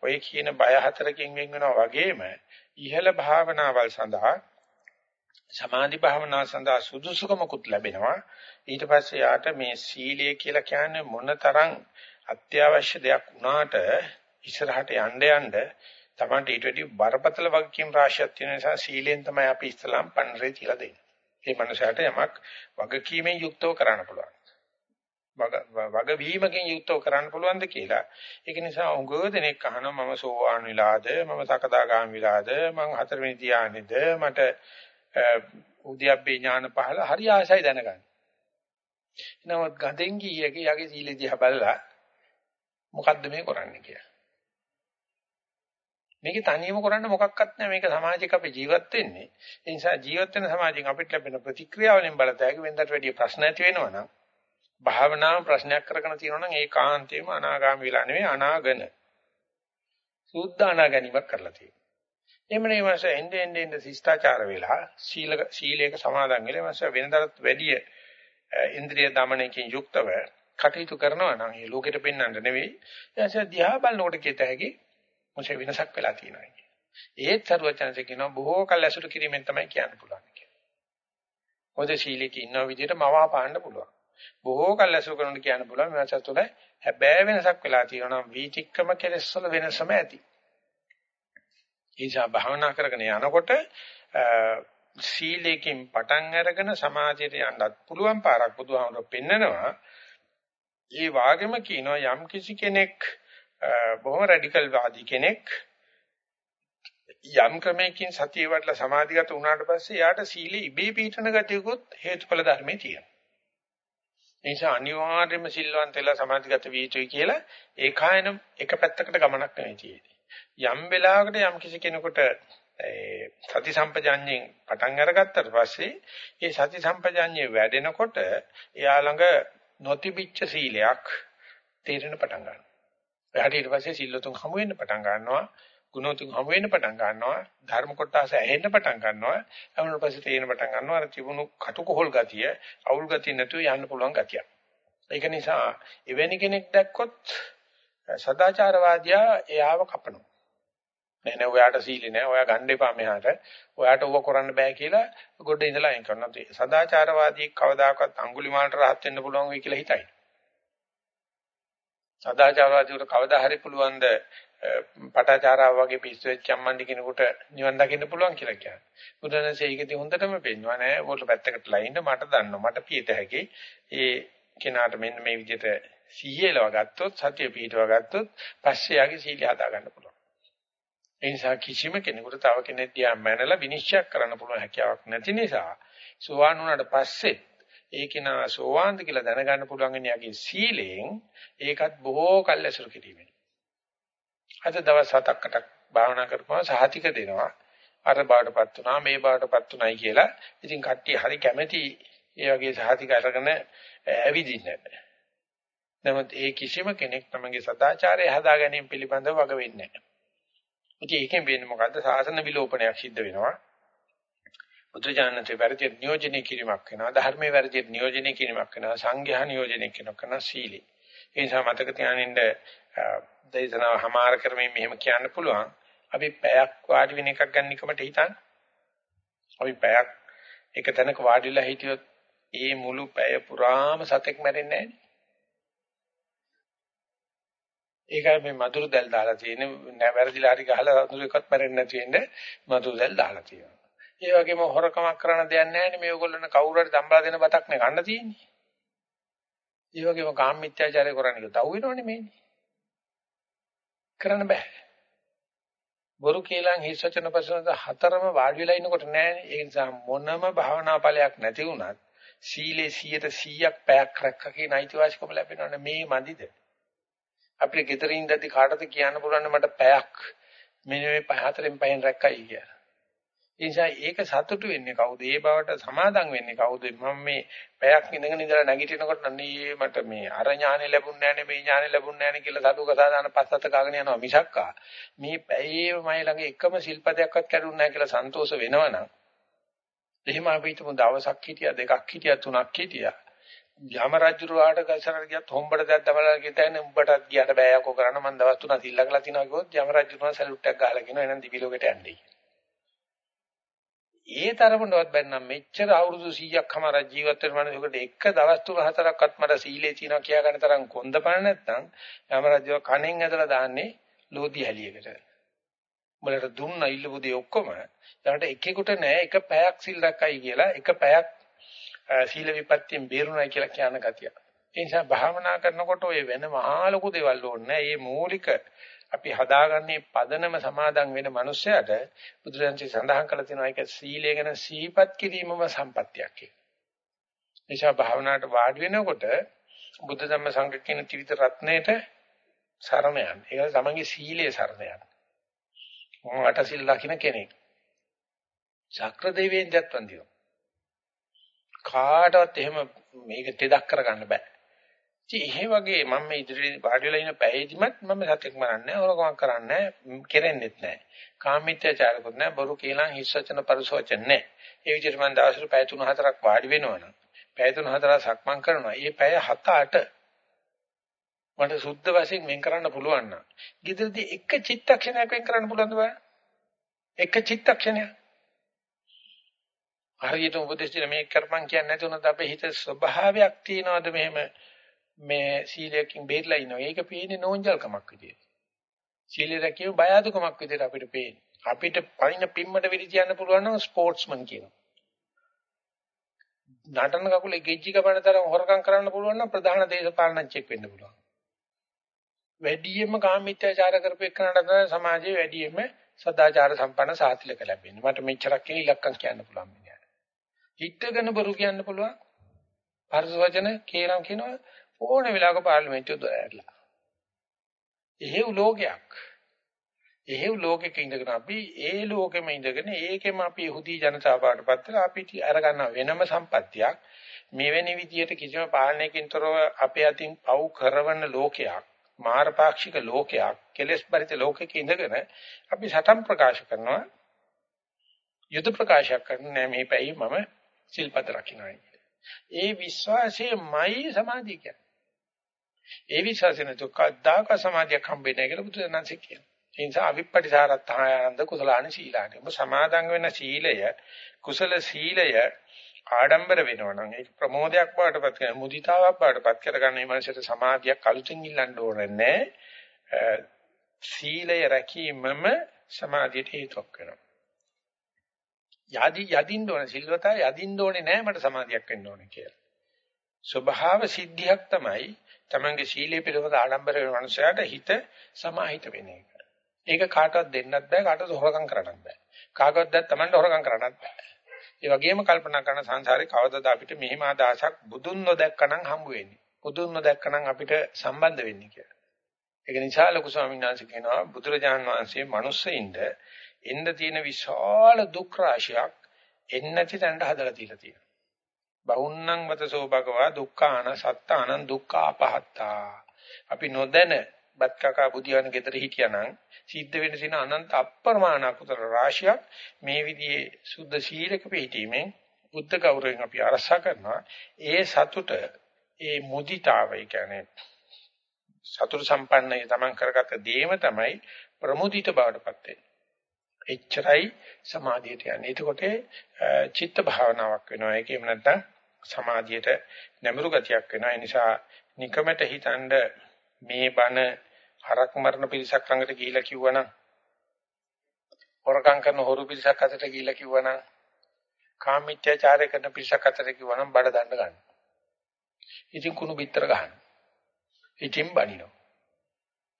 ඔය කියන බය හතරකින් වෙන් වෙනවා වගේම ඉහළ භාවනාවල් සඳහා සමාධි භාවනාව සඳහා සුදුසුකමකුත් ලැබෙනවා. ඊට පස්සේ යාට මේ සීලය කියලා කියන්නේ මොනතරම් අත්‍යවශ්‍ය දෙයක් වුණාට ඉස්සරහට යන්න යන්න තමන්ට ඊට වැඩි බරපතල වගකීම් රාශියක් තියෙන නිසා සීලෙන් තමයි අපි ඉස්ලාම් පන්නරේ තියලා දෙන්නේ. ඒ මනුස්සයාට යමක් වගකීමෙන් යුක්තව කරන්න පුළුවන්. වග වීමකින් යුක්තව කරන්න පුළුවන්ද කියලා. ඒක නිසා උගව දෙනෙක් අහනවා මම සෝවාන් විලාද මම සකදාගාම විලාද මම හතරවෙනි ධානයේද මට උද්‍යප්පේ ඥාන පහළ හරි ආසයි දැනගන්න. නමුත් ගඳෙන් ගියගේ යගේ සීලෙ දිහා බලලා මොකද්ද මේ කරන්නේ කියලා. මේක තනියම කරන්න මොකක්වත් නැහැ. මේක සමාජයක අපි ජීවත් වෙන්නේ. ඒ නිසා ජීවත් වෙන සමාජයෙන් අපිට ලැබෙන ප්‍රතික්‍රියාවලින් බලතැක වෙනදට වැඩිය ප්‍රශ්න ඇති වෙනවා නම් භාවනාව ප්‍රශ්නයක් කරගෙන තියෙනවා නම් ඒකාන්තයෙන්ම අනාගාමී වෙලා නෙවෙයි අනාගන. සුද්ධ අනාගැනීමක් කරලා තියෙනවා. එහෙම නෙවෙයි මාස එnde end end ශිෂ්ටාචාර වෙලා සීල සීලයක සමාදන් වෙලා මාස වෙනදට වැඩිය ඉන්ද්‍රිය দমনයෙන් යුක්තව කටයුතු කරනවා නම් ඒ ලෝකෙට පෙන්වන්න නෙවෙයි. ඒ නිසා දිහා බලනකොට කියත හැකි මොකද වෙනසක් වෙලා තියෙනවා කියන්නේ. ඒත් සරුවචනසේ කියනවා බොහෝ කල් ඇසුරු කිරීමෙන් තමයි කියන්න පුළුවන් කියලා. මොකද සීලෙක ඉන්න විදිහට මවා පාන්න පුළුවන්. බොහෝ කල් ඇසුරු කරනකොට කියන්න පුළුවන් මේ සතුල හැබෑ වෙනසක් වෙලා තියෙනවා වීතික්කම කෙලස් වල වෙනසම ඇති. ඒසා භාවනා කරගෙන යනකොට සීලයෙන් පටන් අරගෙන සමාධියට යන්නත් පුළුවන් පාරක් බුදුහාමුදුරුවෝ පෙන්නනවා. ඒ වාගෙම කියනවා යම් කිසි කෙනෙක් බොහොම රැඩිකල් වාදී කෙනෙක් යම් ක්‍රමයකින් සතිය වඩලා සමාධිගත වුණාට පස්සේ යාට සීලෙ ඉබේ පීඨන ගතියකුත් හේතුඵල ධර්මයේ තියෙනවා. ඒ නිසා අනිවාර්යයෙන්ම සිල්වන්ත වෙලා සමාධිගත විය යුතුයි කියලා ඒකායන එක පැත්තකට ගමනක් නෙවෙයි තියෙන්නේ. යම් වෙලාවකට යම් කිසි කෙනෙකුට සති සම්පජාඤ්ඤයෙන් පටන් අරගත්තට පස්සේ ඒ සති සම්පජාඤ්ඤය වැඩෙනකොට එයා ළඟ නොතිබිච්ච සීලයක් තේරෙන පටන් ගන්නවා. එයාට ඊට පස්සේ සිල්ලතුන් හමු වෙන්න පටන් ගන්නවා. ගුණතුන් හමු වෙන්න පටන් ගන්නවා. ධර්ම කොටස ඇහෙන්න පටන් ගන්නවා. එවුන පස්සේ තේරෙන පටන් ගන්නවා අර තිබුණු කටුකොහල් ගතිය, අවුල් ගතිය නැතුව යන්න පුළුවන් ගතිය. ඒක නිසා එවැනි කෙනෙක් දැක්කොත් සදාචාරවාදියා එයාව කපනවා. නෑ නෑ ඔයාට සීලෙ නෑ ඔයා ගන්න එපා මෙහාට ඔයාට ඕව කරන්න බෑ කියලා ගොඩ ඉඳලා අයින් කරනවා සදාචාරවාදී කවදාකවත් අඟුලිමාලට rahat වෙන්න පුළුවන් වෙයි කියලා හිතයි සදාචාරවාදීවට කවදා හරි පුළුවන් ද පටාචාරාව වගේ පිස්සු වෙච්ච අම්මන්ඩි කෙනෙකුට නිවන් දකින්න පුළුවන් කියලා කියන්නේ. බුදුරජාණන්සේ ඒකදී හොඳටම පෙන්වනවා නෑ මොකට පැත්තකට ලයින්න මට දන්නවා මට පියත හැකි. ඒ කෙනාට මෙන්න මේ විදිහට සීයලව ගත්තොත් සතිය පිටව ගත්තොත් පස්සේ යාගේ සීලිය හදා ගන්න පුළුවන්. ඒ නිසා කිසිම කෙනෙකුට තව කෙනෙක් දිහා මැනලා විනිශ්චය කරන්න පුළුවන් හැකියාවක් නැති නිසා සෝවාන් වුණාට පස්සේ ඒ කෙනා සෝවාන්ද කියලා දැනගන්න පුළුවන් එනියාගේ සීලයෙන් ඒකත් බොහෝ කල් ඇසුරු කිරීමෙන්. අද දවස් 7ක් 8ක් භාවනා කරපුවා සහතික දෙනවා. අර බාටපත් උනා මේ බාටපත් උනායි කියලා. ඉතින් කට්ටිය හරි කැමැති ඒ වගේ සහතික අරගෙන ඇවිදින්න. නමුත් ඒ කිසිම කෙනෙක් තමගේ සදාචාරය හදා ගැනීම පිළිබඳව වග වෙන්නේ නැහැ. ඉතින් ඒකෙන් වෙන්නේ මොකද්ද? සාසන විලෝපනයක් සිද්ධ වෙනවා. බුද්ධජනනතේ වැරදි නියෝජනය කිරීමක් වෙනවා ධර්මයේ වැරදි නියෝජනය කිරීමක් වෙනවා සංඝයා නියෝජනය කිරීමක් කරනවා සීලෙ. ඒ නිසා මතක තියානින්න දේශනාව හමාර කරමින් මෙහෙම කියන්න පුළුවන්. අපි පැයක් වාඩි වෙන එකක් ගන්න එකමට හිතන්න. අපි පැයක් එක තැනක වාඩිලා හිටියොත් ඒ මුළු පැය පුරාම සතෙක් මැරෙන්නේ නැහැ ඒකයි මේ මధుර දැල් දාලා තියෙන වැරදිලා හරි ගහලා අඳුර එකක් මැරෙන්නේ නැති වෙන්නේ මధుර දැල් දාලා තියෙනවා. ඒ වගේම හොරකමක් කරන දෙයක් නැහැ නේ මේ ඔයගොල්ලන් කවුරු හරි දම්බලා දෙන බතක් නේ ගන්න තියෙන්නේ. ඒ වගේම කාමීත්‍යාචාරය කරන්නේ දව් වෙනවනේ මේනේ. කරන්න බෑ. බොරු කේලං හිස්සචන පසනද හතරම වාඩි වෙලා ඉන්නකොට නෑනේ. ඒ නිසා මොනම භාවනා ඵලයක් නැති වුණත් සීලේ 100ට 100ක් පැයක් රැක්ක කියන අයිතිවාසිකම ලැබෙනවනේ මේ මදිද? අපිට ගෙදරින් ඉඳද්දි කාටද කියන්න පුළුවන් මට පැයක් මෙන්න මේ පහ හතරෙන් පහෙන් රැක්කයි කියලා. ඒ නිසා ඒක සතුටු වෙන්නේ කවුද? ඒ බවට සමාදම් වෙන්නේ කවුද? මම මේ පැයක් ඉඳගෙන ඉඳලා නැගිටිනකොට අනේ මට මේ අර ඥානෙ ලැබුණ නැහැ මේ ඥානෙ ලැබුණ නැහැ කියලා සතුක සාදාන පස්සත කාගෙන යනවා මිසක්කා. මේ පැයේ මයි ළඟ එකම ශිල්පදයක්වත් කැඩුන්නේ නැහැ කියලා සන්තෝෂ වෙනවනම් එහෙම අපි හිතමු දවසක් හිටියා දෙකක් හිටියා තුනක් හිටියා. යම රජුරවාට ගසරට ගියත් හොම්බට දැක් දමලා ගියතන උඹටත් ගියට බෑ යකෝ කරන්න මම දවස් තුනක් ඉල්ලගලා තිනවා කිව්වොත් යම රජුරවා සැලුට් එකක් ගහලා කියනවා එහෙනම් දිවි ලෝකෙට යන්නේ. ඒ තරමටවත් බැන්නම් මෙච්චර අවුරුදු 100ක් හමාර ජීවත් වෙන මිනිසෙකුට එක දවස් තුන හතරක්වත් මට සීලේ තියනවා කියා ගන්න තරම් කොන්දපණ නැත්නම් යම රජුව කණෙන් ඇදලා දාන්නේ ලෝදි හැලියකට. උඹලට දුන්න ඉල්ලපු දේ ඔක්කොම ඊට එකෙකුට නෑ එක පැයක් සිල් රැකයි කියලා එක පැයක් සීල විපත්තියෙන් බේරුණා කියලා කියන ගතිය. ඒ නිසා භාවනා කරනකොට ඔය වෙන මහා ලොකු දේවල් ඕනේ නෑ. මේ මූලික අපි හදාගන්නේ පදනම සමාදන් වෙන මනුස්සයාට බුදුරජාණන් සඳහන් කළ තියෙනවා ඒක සීලය ගැන සීපත් කිරීමම සම්පත්තියක් කියලා. නිසා භාවනාවට වාඩි වෙනකොට බුද්ධ ධම්ම සංඝ කියන ත්‍රිවිධ රත්නයේට සරණ යන්න. ඒක තමන්ගේ සීලයේ සරණ යන්න. මම අට සිල් ලකින කෙනෙක්. ශක්‍ර දෙවියන් දැත්වන් දිනු. කාටවත් එහෙම මේක තෙදක් කරගන්න බෑ. ඉතින් එහෙ වගේ මම මේ ඉදිරියේ වාඩි වෙලා ඉන්න පැයදිමත් මම සත්‍යක් මරන්නේ හොරකමක් කරන්නේ කෙරෙන්නෙත් නැහැ. කාමීත්‍යචාරකුත් නැහැ. බොරු කියලා හිස්සචන පරිසෝචන නැහැ. ඒ විදිහට මම දවසට පැය 3-4ක් වාඩි වෙනවනම් පැය 3-4ක් සක්මන් කරනවා. මේ පැය 7-8 මට සුද්ධ වශයෙන් වෙන් කරන්න පුළුවන් නම් gidrdi එක චිත්තක්ෂණයක් වෙන් කරන්න පුළුවන්ද බෑ? එක චිත්තක්ෂණයක්. හරියට උපදේශ දෙන මේක කරපන් කියන්නේ නැති වුණත් අපේ හිත ස්වභාවයක් තියනවාද මෙහෙම මේ සීලයෙන් බේරලා ඉනවා. ඒක පේන්නේ නෝන්ජල්කමක් විදියට. සීලය රැකීම බය අඩුකමක් විදියට අපිට පේන්නේ. අපිට පයින් පිම්මට වෙලි තියන්න පුළුවන් නම් ස්පෝර්ට්ස්මන් කියනවා. නටන කකුලේ ගෙජ්ජි කපන තරම් හොරකම් කරන්න පුළුවන් නම් ප්‍රධාන දේශපාලනඥයෙක් වෙන්න පුළුවන්. වැඩියෙන්ම කාමීත්‍යාචාර කරපෙන්නට තමයි සමාජයේ වැඩියෙන්ම සදාචාර සම්පන්න සාතිලක ලැබෙන්නේ. මට මෙච්චරක් කියලා ඉලක්කම් කියන්න පුළුවන් මිනිහට. හිටගෙන බරු කියන්න පුළුවන්. පරස වචන කේරම් කියනවා ඕන වෙලාවක පාර්ලිමේන්තුව දොර ඇරලා. එහෙව් ලෝකයක්. එහෙව් ලෝකෙක ඉඳගෙන අපි ඒ ලෝකෙම ඉඳගෙන ඒකෙම අපි යහුදී ජනතාව බාටපත් වෙලා අපි අරගන්න වෙනම සම්පත්තියක් මෙවැනි විදියට කිසිම පාලනයකින් තොරව අපේ අතින් පව් කරවන ලෝකයක් මාරපාක්ෂික ලෝකයක් කෙලස් බරිත ලෝකයක ඉඳගෙන අපි සටන් ප්‍රකාශ කරනවා යුද ප්‍රකාශයක් කරන්නේ මේ පැයි මම සිල්පද රකින්නයි ඒ විශ්වාසයමයි සමාධිය කියන්නේ ඒ විශ්වාසය නැතුව කද්දාක සමාධියක් හම්බෙන්නේ නැහැ කියලා බුදුදහමසේ කියනවා. ඒ නිසා අවිප්පටිසාරත්තානන්ද කුසලානි සීලානි. ඔබ සමාදන් වෙන සීලය කුසල සීලය ආඩම්බර වෙනවා නම් ඒක ප්‍රමෝදයක් බවටපත් කරන මුදිතාවක් බවටපත් කරගන්න මේ මනසට සමාධියක් අලුතින් ඉල්ලන්න ඕනේ නැහැ. සීලය රැකීමම සමාධියට හේතුවක් වෙනවා. යදි යදින්න ඕනේ සිල්වතා යදින්න ඕනේ නැහැ මට සමාධියක් වෙන්න ඕනේ කියලා. ස්වභාව සිද්ධියක් තමයි තමන්ගේ සීලය පිළිබඳ ආඩම්බර වෙන මනුස්සයාට හිත සමාහිත වෙන එක. ඒක කාටවත් දෙන්නත් බෑ කාටවත් හොරකම් කරන්නත් බෑ. කාගවත් දැන් තමන්ට හොරකම් කරන්නත් බෑ. ඒ වගේම කල්පනා කරන සංසාරේ කවදාද අපිට මෙහිම ආදාසක් බුදුන් නොදැක්කනම් හම්බ වෙන්නේ. බුදුන් නොදැක්කනම් අපිට සම්බන්ධ වෙන්නේ කියලා. ඒක නිසා ලොකු ස්වාමීන් වහන්සේ කියනවා බුදුරජාණන් වහන්සේ මිනිස්සෙින්ද එන්න තියෙන විශාල දුක් රාශියක් එන්නති තැනට හදලා තියලා තියෙනවා. බහුන්නං වතසෝ භගවා දුක්ඛාන සත්තානං දුක්ඛාපහත්තා අපි නොදැන බත් කකා බුදියාන ගෙදර හිටියානම් සිද්ධ වෙන සින අනන්ත අප්‍රමාණ අකුතර රාශියක් මේ විදිහේ සුද්ධ සීලක පිළිීමෙන් බුද්ධ ගෞරවයෙන් අපි අරසා කරනවා ඒ සතුට ඒ මුදිතාවය කියන්නේ සතුට සම්පන්නයි තමන් කරගත්ත දේම තමයි ප්‍රමුදිත බවටපත් වෙන්නේ එච්චරයි සමාධියට යන්නේ. එතකොට චිත්ත භාවනාවක් වෙනවා. ඒකෙම නැත්නම් සමාධියට නැඹුරු ගතියක් වෙනවා. ඒ නිසා නිකමට හිතනද මේ බණ හරක් මරණ පිරිසක් ළඟට ගිහිලා කිව්වනම් හොරකම් කරන හොරු පිරිසක් අතට ගිහිලා කිව්වනම් කාමීත්‍යචාරය කරන පිරිසක් අතට කිව්වනම් බඩ දඬ ගන්න. ඉතින් කුණු පිටර ගන්න. ඉතින් බනිනවා.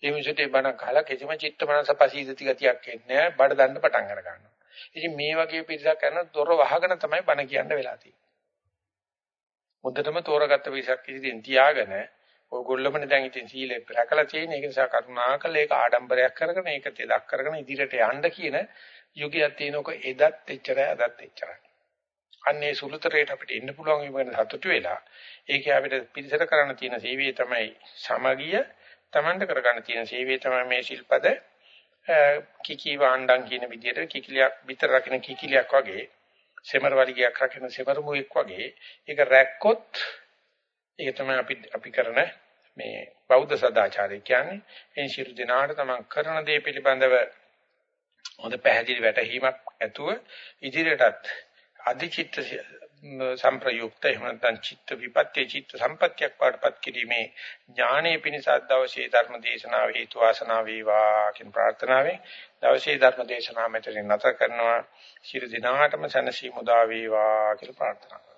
ඒ මිනිසුන්ට බණ කහලා කිසිම චිත්ත මනස පසීදති ගතියක් එන්නේ නැහැ. බඩ දඬ පටන් අර ගන්නවා. ඉතින් මේ වගේ පිරිසක් කරන දොර වහගෙන තමයි බණ කියන්න වෙලා තියෙන්නේ. මුද්දටම තෝරාගත්ත පිරිසක් ඉදිරියෙන් තියාගෙන ඔයගොල්ලෝමනේ දැන් ඉතින් සීලෙ රැකලා තියෙන ඒක නිසා කරුණාකර ඒක ආඩම්බරයක් කරගෙන ඒක තෙදක් කරගෙන ඉදිරියට යන්න කියන යුගයක් තියෙනක එදත් එච්චරයි අදත් එච්චරයි. අන්නේ සුළුතරයට අපිට එන්න පුළුවන් වෙන සතුටු වෙලා ඒකේ අපිට පිළිසර කරන්න තියෙන සේවය තමයි සමගිය Tamanට කරගන්න තියෙන සේවය තමයි මේ ශිල්පද කිකි වාණ්ඩම් කියන විදිහට කිකිලියක් විතර රකින්න කිකිලියක් වගේ සෙමර වර්ගයක් රකින්න සෙමර මුවෙක් වගේ. ඒක රැක්කොත් ඒක තමයි අපි අපි කරන මේ බෞද්ධ සදාචාරය කියන්නේ. එන් ශිරු දිනාට තමන් කරන දේ පිළිබඳව හොඳ පැහැදිලි වැටහීමක් ඇතුව ඉදිරියටත් අධිචිත්ත සම්ප්‍රයුක්ත එහෙම නැත්නම් චිත්ත විපත්‍ය චිත්ත සම්පත්‍යක් පාඩපත් කිරීමේ ඥානයේ පිණිස දවසේ ධර්ම දේශනාව හේතු වාසනා වේවා කියන ප්‍රාර්ථනාවෙන් දවසේ ධර්ම දේශනාව මෙතනින් නැත කරනවා. ශිරු දිනාටම සනසි මුදා වේවා කියලා ප්‍රාර්ථනා